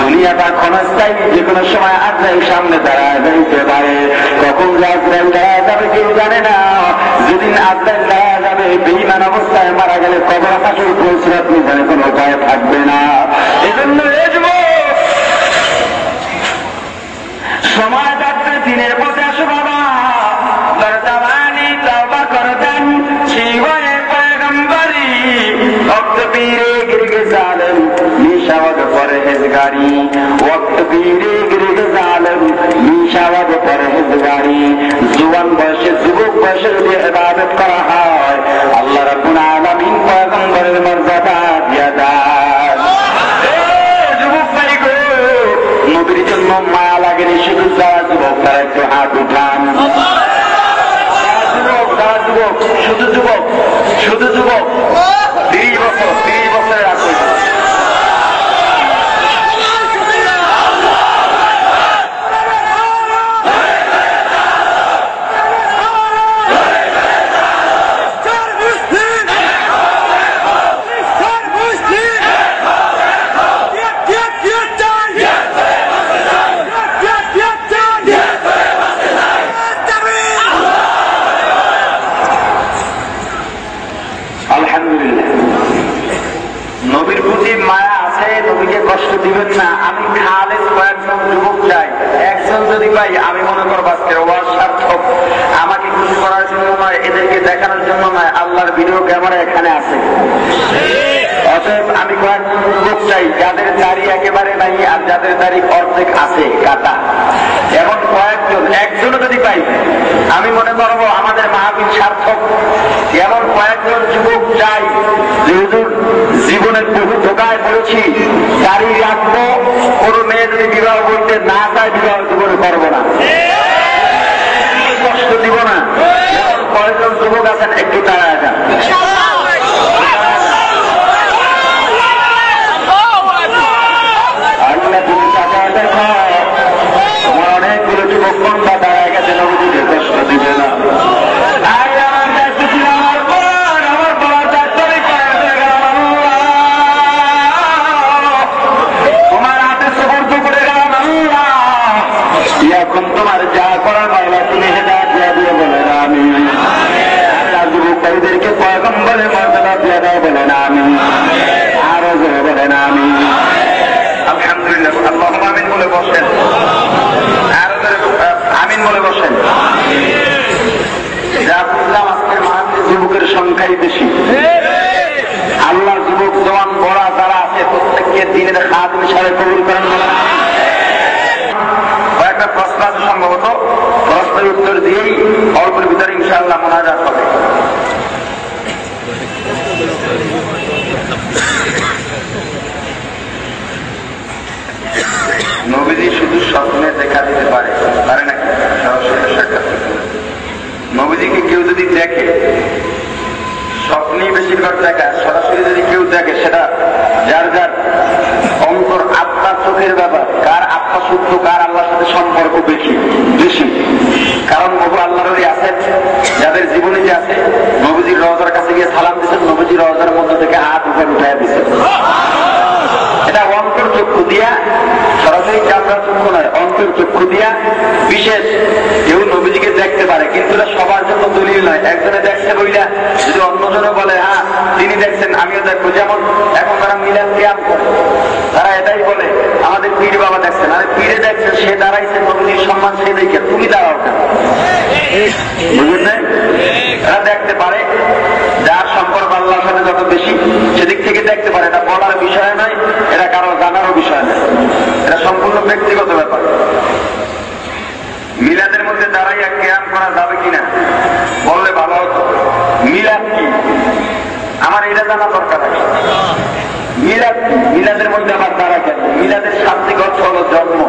দুনিয়াটা ক্ষণস্থায়ী যে কোনো সময় আজরাই সামনে দাঁড়ায় যাইতে পারে। কখন যে আজরাইল দাঁড়ায় যাবে কেউ জানে না। যেদিন আজরাইল দাঁড়ায় যাবে বেইমান অবস্থায় মারা গেলে কবর হাসুর পৌঁছাত কয়েকজন যুবক আছেন একটু তারা যুবকদেরকে পয়গম্বরের মর্যাদা দিয়ে দেয় বলে না আমি। আরও জোরে বলে না আমি। আলহামদুলিল্লাহ আল্লাহ আমিন বলে বসেন আরও আমিন বলে বসেন যুবকের সংখ্যাই বেশি। আল্লাহ যুবক জওয়ান বড়া যারা আছে, প্রত্যেককে দিনের হাত হিসাবে কবুল করেন কয়েকটা প্রশ্ন সম্ভবত। প্রশ্নের উত্তর দিয়েই ইনশাআল্লাহ মোনাজাত হবে। নবীজি শুধু স্বপ্নে দেখা দিতে পারে পারে নাকি? সরাসরি সাক্ষাৎ নবীজিকে কেউ যদি দেখে, স্বপ্নেই বেশিরভাগ দেখা, সরাসরি যদি কেউ দেখে, সেটা যার যার আত্মার চোখের ব্যাপার, কার আত্মা শুদ্ধ কার আল্লাহর সাথে সম্পর্ক বেশি? বেশি। কারণ নবু আল্লাহরই আছেন, যাদের জীবনে যে আছে, নবীজির রওজার কাছে গিয়ে সালাম দিচ্ছেন নবীজির রওজার মধ্যে থেকে হাত উপরে উঠাই দিচ্ছেন এটা অন্তর চক্ষু দিয়া, সরাসরি চামড়ার চক্ষু নয়, অন্তর চক্ষু দিয়া বিশেষ কেউ নবীজিকে দেখতে পারে, কিন্তু এটা সবার জন্য দলিল নয়। একজনে দেখছে বইলা, যদি অন্যজনে বলে হ্যাঁ তিনি দেখছেন, আমিও দেখব। যেমন এখন তারা মিলাদ ক্যাম্প করে। এটাই বলে, আমাদের পীর বাবা দেখছেন, আরে পীরে দেখছেন, সে দাঁড়াইছে নবীজির সম্মান সে দেখে, তুমি দাঁড়াও কেন? বুঝলেন এরা দেখতে পারে, যার সম্পর্ক আল্লাহর সাথে যত বেশি, সেদিক থেকে দেখতে পারে, এটা বলার বিষয় নয়, এটা কারও জানারও বিষয় নয়। এটা সম্পূর্ণ ব্যক্তিগত ব্যাপার। মিলাদের মধ্যে দাঁড়াইয়া ক্যাম্প করা যাবে কিনা, বললে ভালো হতো। মিলাদ কি? আমার এটা জানা দরকার আছে। মিলাদ? মিলাদের মধ্যে আবার দাঁড়া শান্তিগঞ্জ হল জন্ম।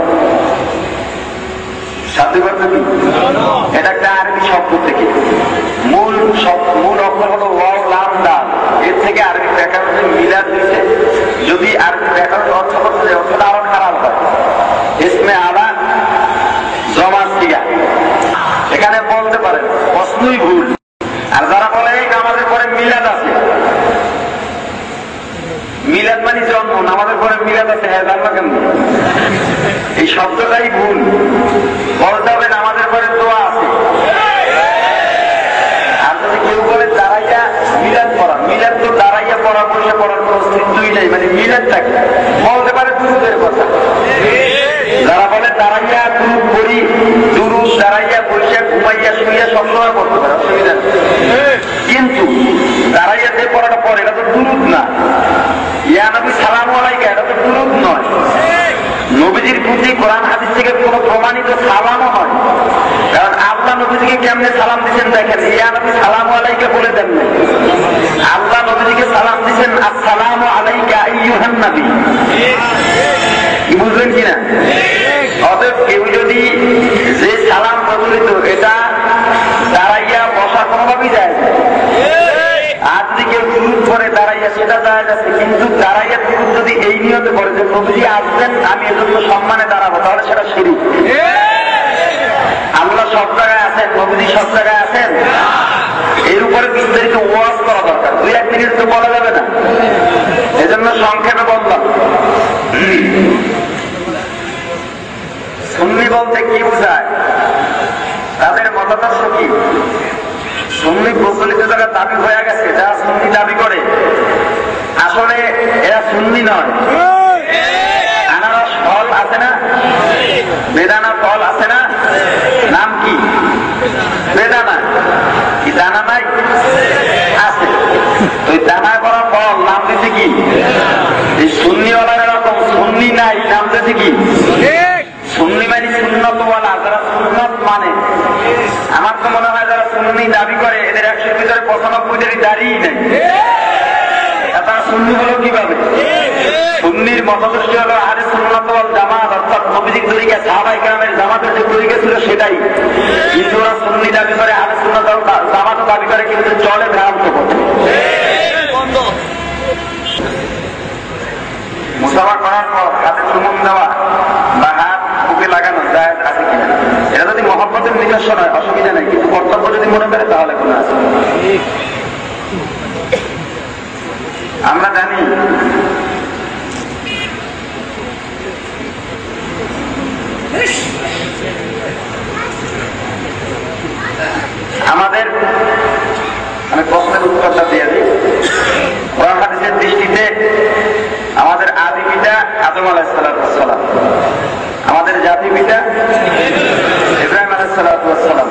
শান্তিগঞ্জ কি? এটা একটা আরবি শব্দ থেকে। মূল মূল অক্ষর হলো লাম, দাল। এর থেকে আরবি ব্যাকরণে মিলাদ হয়েছে। যদি আরবি ব্যাকরণ অর্থ করতে অর্থটা আরও খারাপ হয়। ইসমে আলা জমা সিগা এখানে বলতে পারেন প্রশ্নই ভুল আর যারা বলে এই আমাদের পরে মিলাদ আছে মিলাদ মানে জন্ম আমাদের পরে মিলাদ আছে হ্যাঁ কেন এই শব্দটাই ভুল। বলতে হবে না পরে দোয়া আছে। আর যদি কেউ বলে দাঁড়াইয়া মিলাদ পড়া, মিলাদ তো দাঁড়াইয়া পড়া, বসে পড়ার অস্তিত্বই নেই মানে মিলাদ থাকে। বলতে পারে দুরুদের কথা। যারা বলে দাঁড়াইয়া দুরুদ পড়ি, দুরুদ দাঁড়াইয়া ঘুমাইয়া শুইয়া পারে, অসুবিধা কিন্তু দাঁড়াইয়া যে পড়াটা পড়ে, এটা তো দুরুদ না ইয়া নবী সালাম আলাইকা এটা তো দুরুদ নয় নবীজির প্রতি কোরআন হাদিস থেকে কোনো প্রমাণিত সালামও নয় কারণ আল্লাহ নবীজিকে কেমনে সালাম দিচ্ছেন দেখেন? ইয়া নবী, সালাম আলাইকা বলে দেন। আল্লাহ নবীজিকে সালাম দিচ্ছেন, আসসালাম আলাইকা আইয়ুহান নবী। কি বুঝলেন কিনা অতএব কেউ যদি যে সালাম প্রচলিত, এটা দাঁড়াইয়া বসা কোনোভাবেই যায়। আর যদি কেউ করে দাঁড়াইয়া সেটা যায় যাচ্ছে, কিন্তু দাঁড়াইয়া দুরুদ যদি এই নিয়তে করে যে নবীজি আসবেন, আমি এজন্য সম্মানে দাঁড়াবো, তাহলে সেটা শিরিক। আল্লাহ সব জায়গায় আছেন, নবীজি সব জায়গায় আছেন। এর উপরে বিস্তারিত ওয়াজ করা দরকার। দুই এক মিনিট তো বলা যাবে না। এজন্য সংক্ষেপে বললাম। সুন্নি বলতে কি বোঝায়? তাদের মতাদর্শ কি? সুন্নি প্রচলিত জায়গা দাবি হয়ে গেছে, যারা সুন্নি দাবি করে। আসলে এরা সুন্নি নয়। বেদানা ফল আছে না? নাম কি? বেদানা। কি দানা নাই? আছে। ওই দানা করা ফল নাম দিতে কি? এরকম সুন্নি নাই, নাম দিতে কি? মানে সুন্নত মানে। আমার তো মনে হয় যারা সুন্নি দাবি করে, এদের একশোর ভিতরে পঁচানব্বইটারই দাঁড়িয়ে নেই। সুন্নি হলো কীভাবে? সুন্নির মতদৃষ্টি হলো আরে সুন্নত জামাত, অর্থাৎ নবীজির তরিকা সাহাবাই গ্রামের জামাতের যে তরিকা ছিল সেটাই। কিন্তু ওরা সুন্নি দাবি করে আরে সুন্নত জামাত দাবি করে কিন্তু চলে ভ্রান্ত পথে। মুসাফা করার পর হাতে চুমুন দেওয়া বা হাত বুকে লাগানো জায়েজ আছে কিনা? এটা যদি মহব্বতের নিজস্ব নয় অসুবিধা নেই। কিন্তু কর্তব্য যদি মনে করে, তাহলে কোনো আছে। আমরা জানি। আমাদের আমি প্রশ্নের উত্তরটা দিয়ে দিই। হাদিসের দৃষ্টিতে আমাদের আদি পিতা আদম আলাহিসাল্লাম আমাদের জাতি পিতা ইব্রাহিম আলাহিসাল্লাম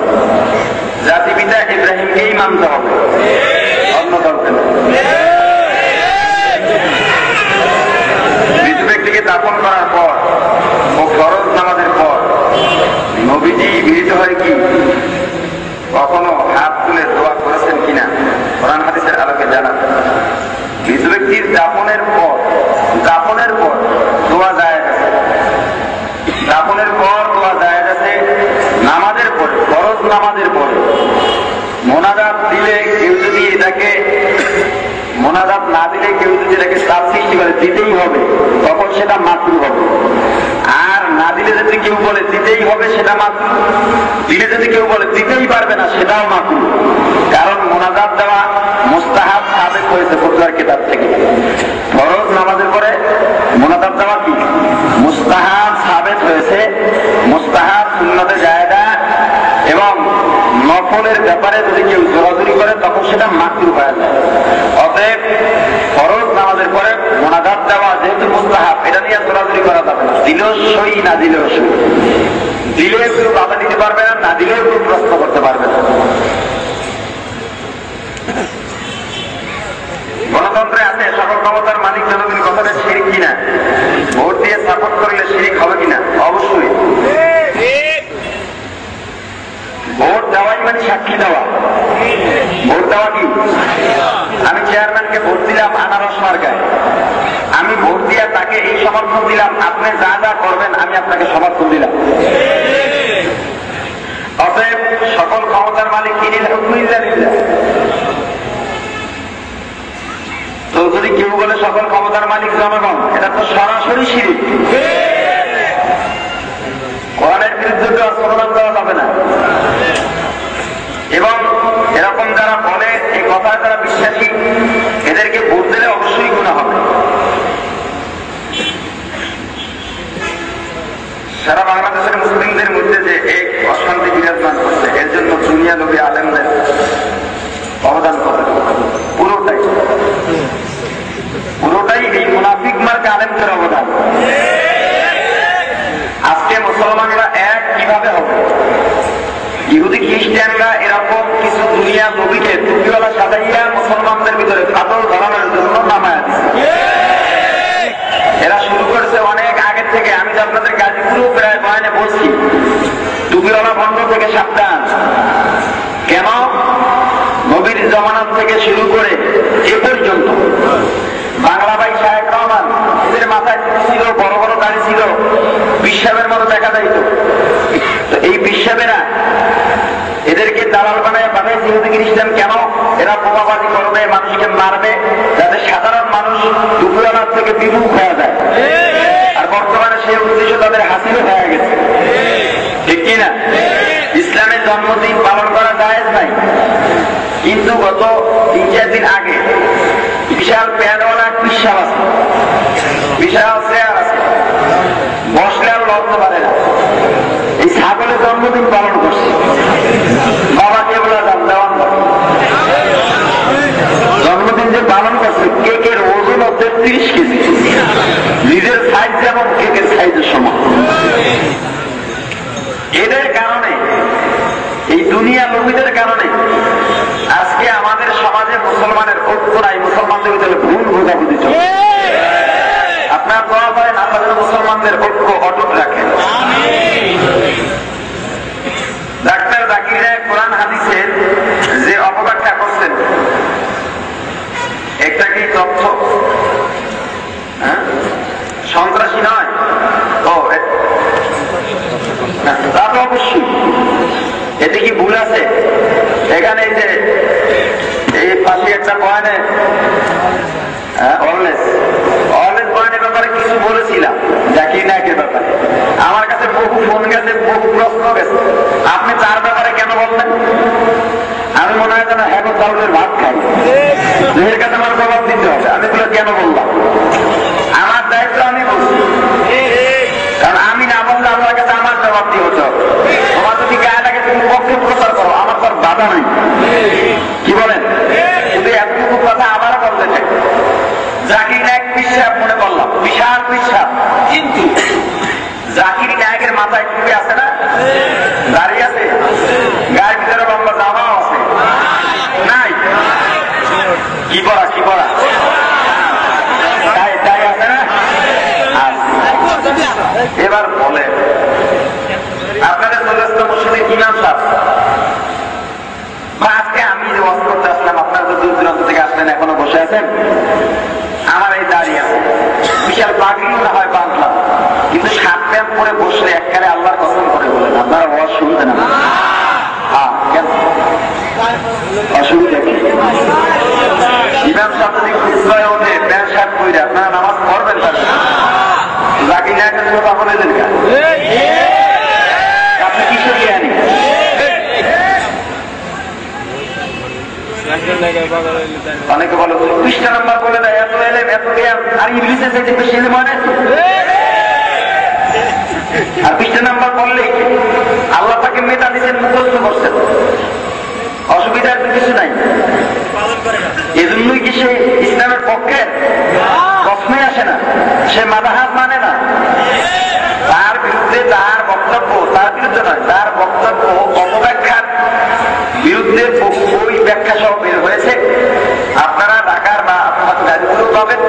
জাতি পিতা ইব্রাহিমকেই মানতে হবে অন্য কাউকে না মৃত ব্যক্তিকে দাপন করার পর ও ফরজ নামাজের পর নবীজি বিহিত হয় কি? কখনো হাত তুলে দোয়া করেছেন কিনা? কোরআন হাদিসের আলোকে জানান। মৃত ব্যক্তির দাপনের পর দাপনের পর দোয়া যায় আছে। দাপনের পর দোয়া যায় আছে, নামাজের পরে, ফরজ নামাজের পরে। মোনাজাত দিলে কেউ যদি এটাকে, মোনাজাত না দিলে কেউ যদি এটাকে সৃষ্টি দিতেই হবে, তখন সেটা মাতৃ হবে আর না দিলে যদি কেউ বলে দিতেই হবে সেটা মাতৃ দিলে যদি কেউ বলে দিতেই পারবে না, সেটাও মাতৃ কারণ মোনাজাত দেওয়া মোস্তাহাব সাবেক হয়েছে ফতুয়ার কেতাব থেকে। ফরজ নামাজের পরে মোনাজাত দেওয়া কি? মুস্তাহাব সাবেত হয়েছে, মুস্তাহাব শূন্যতে জায়গা এবং নফলের ব্যাপারে যদি কেউ জোরাজুরি করে, তখন সেটা মাতৃ হয়ে যায়। অতএব ফরজ নামাজের পরে মোনাজাত দেওয়া যেহেতু জোরাজুরি করা যাবে না। দিলেও সই না দিলেও সই দিলেও কেউ বাধা দিতে পারবে না না দিলেও কেউ প্রশ্ন করতে পারবে না। গণতন্ত্রে আছে, সকল ক্ষমতার মালিক জনগণ কথাটা শিরিক কিনা? ভোট দিয়ে সাপোর্ট করলে শিরিক হবে কিনা? অবশ্যই। ভোট দেওয়াই মানে সাক্ষী দেওয়া। ভোট দেওয়া কি? আমি চেয়ারম্যানকে ভোট দিলাম আনারস মার্কায়। আমি ভোট দিয়ে তাকে এই সমর্থন দিলাম। আপনি যা যা করবেন, আমি আপনাকে সমর্থন দিলাম। অতএব সকল ক্ষমতার মালিক কিনে তো যদি কেউ বলে সকল ক্ষমতার মালিক জনগণ, এটা তো সরাসরি শিরিক কোরআনের বিরুদ্ধে তো আর স্লোগান দেওয়া যাবে না এবং এরকম যারা বলে এই কথায় যারা বিশ্বাসী এদেরকে ভোট দিলে অবশ্যই গুণা হবে সারা বাংলাদেশের মুসলিমদের মধ্যে যে এক অশান্তি বিরাজমান করছে, এর জন্য দুনিয়া নবী আলেমদের অবদান করবে পুরোটাই। পুরোটাই এই মুনাফিক মার্কে আলেমদের অবদান। আজকে মুসলমানরা এক কীভাবে হবে? ইহুদি, খ্রিস্টানরা এরকম কিছু দুনিয়া নবীকে টুপিওয়ালা সাজাইয়া মুসলমানদের ভিতরে ফাটল ধরানোর জন্য নামায়া এরা শুরু করেছে অনেক আগের থেকে। আমি তো আপনাদের গাজীপুরেও প্রায় বয়ানে বলছি টুপিওয়ালা বন্ধ থেকে সাবধান। কেন? নবীর জমানাত থেকে শুরু করে এ পর্যন্ত। এই বিশ্বাবেরা এদেরকে দালাল বানায় কেন? এরা বোমাবাজি করবে, মানুষকে মারবে, যাতে সাধারণ মানুষ দুপুরানার থেকে বিমুখ হয়ে যায়। বর্তমানে সেই উদ্দেশ্য তাদের হাসিল হয়ে গেছে। ঠিক কিনা? ইসলামের জন্মদিন পালন করা যায় নাই। কিন্তু গত তিন চার দিন আগে বিশাল প্যাডওয়ালা বিশাল আছে। বিশাল চেয়ার আছে বসলে আর লড়তে পারে না। এই ছাগলের জন্মদিন পালন করছে। বাবা কেবলা দাম দেওয়ান জন্মদিন যে পালন করছে কেকের ওজন তেত্রিশ কেজি নিজের সাইজ এবং কেকের সাইজের সমান। এদের কারণে, এই দুনিয়া লোকদের কারণে আজকে আমাদের সমাজে মুসলমানের ঐক্য নাই মুসলমানদের ভিতরে ভুল বোঝাবুঝি চলছে। আপনার দোয়া করেন আপনাদের মুসলমানদের ঐক্য অটুট রাখেন ডাক্তার জাকির নায়েক কোরআন হাদিসের যে অপব্যাখ্যা করছেন একটা কি তথ্য হ্যাঁ? সন্ত্রাসী নয় ও এ- না, তা তো অবশ্যই এতে কি ভুল আছে। এখানে যে এই পাশে একটা পয়েন্টে পয়েন্টের ব্যাপারে কিছু বলেছিলাম জাকির নায়কের ব্যাপারে। আমার কাছে বহু ফোন গেছে বহু প্রশ্ন গেছে। আপনি তার ব্যাপারে কেন বললেন? আমি মনে হয় যেন হ্যাঁ ভাত খাই। এর কাছে আমার জবাব দিতে হবে। আমি এগুলো কেন বললাম? তো নাই। কি বলেন? শুধু এতটুকু কথা আবার বলতে চাই। জাকির নায়ক বিশ্বাস মনে করলাম। বিশাল বিশ্বাস কিন্তু জাকির নায়কের মাথায় টুপি আছে না? দাঁড়িয়ে আছে? গায়ের ভিতরে লম্বা জামাও আছে? নাই। কি পড়া, কি আছে। এবার বলে আপনাদের চল্লিশ মসজিদে ইমাম সাহেব বা আজকে আমি যে ওয়াজ করতে আসলাম আপনারা তো দূর দূরান্ত থেকে আসলেন এখনও বসে আছেন আমার এই দাঁড়িয়ে আছে পাগড়িও না হয় বাঁধলাম কিন্তু সাত প্যান্ট পরে বসলে এককালে আল্লাহর কসম করে বলেন আপনারা ওয়াজ শুনতেন না হ্যাঁ কেন অসুবিধা কি ইমাম সাহেব যদি খুচরায় ওঠে প্যান্ট শার্ট পরে আপনারা নামাজ পড়বেন তাহলে জাকির নায়কের কথা বলেছেন কেন আপনি কিসের জ্ঞানী অনেকে বলে পৃষ্ঠা নাম্বার বলে দেয় এত এলেম এত জ্ঞান আর ইংলিশে চাইতে বেশি এলেম হয় আর পৃষ্ঠা নাম্বার বললেই আল্লাহ তাকে মেধা দিচ্ছেন মুখস্থ করছেন। অসুবিধার কিছু নাই। এজন্যই কি সে ইসলামের পক্ষে প্রশ্নই আসে না? সে মাদাহাত মানে না। তার বিরুদ্ধে তার বক্তব্য তার বিরুদ্ধে নয় তার বক্তব্য অপব্যাখ্যার বিরুদ্ধে বই ব্যাখ্যা সহ বের হয়েছে। আপনারা ঢাকার বা গাড়িগুলো পাবেন।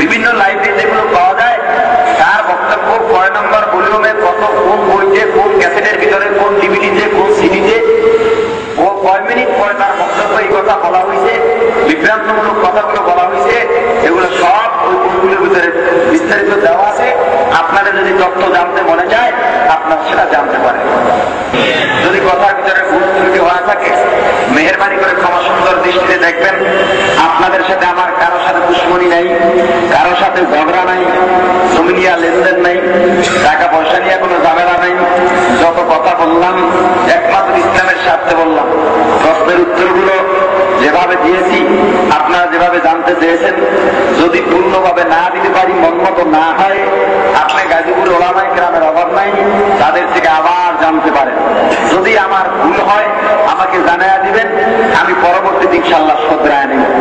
বিভিন্ন লাইব্রেরি যেগুলো পাওয়া যায়। তার বক্তব্য কয় নম্বর ভলিউমে কত, কোন বইতে, কোন ক্যাসেটের ভিতরে, কোন ডিভিডিতে, কোন সিডিতে। ও কয় মিনিট পরে তার বক্তব্য এই কথা বলা হয়েছে, বিভ্রান্তমূলক কথাগুলো বলা হয়েছে। এগুলো সব ওই বইগুলোর ভিতরে বিস্তারিত দেওয়া আছে। আপনাদের যদি তথ্য জানতে মনে যায়, আপনার সেটা জানতে পারেন। যদি কথার ভিতরে ভুল ত্রুটি হওয়া থাকে, মেহরবানি করে ক্ষমা সুন্দর দৃষ্টিতে দেখবেন, আপনাদের সাথে আমার কারোর সাথে দুশ্মনী নাই কারোর সাথে ঝগড়া নাই জমি নিয়ে লেনদেন নাই টাকা পয়সা নিয়ে কোনো ঝামেলা নাই, যত কথা বললাম, একমাত্র ইসলামের স্বার্থে বললাম। প্রশ্নের উত্তরগুলো যেভাবে দিয়েছি, আপনারা যেভাবে জানতে চেয়েছেন, যদি পূর্ণভাবে না দিতে পারি মতো না হয় আপনি গাজীপুর ওলামাই গ্রামের অভাব নাই, তাদের থেকে আবার জানতে পারেন। যদি আমার ভুল হয়, আমাকে জানাইয়া দিবেন, আমি পরবর্তী পরবর্তীতে ইনশাল্লাহ শোধরায় নেব।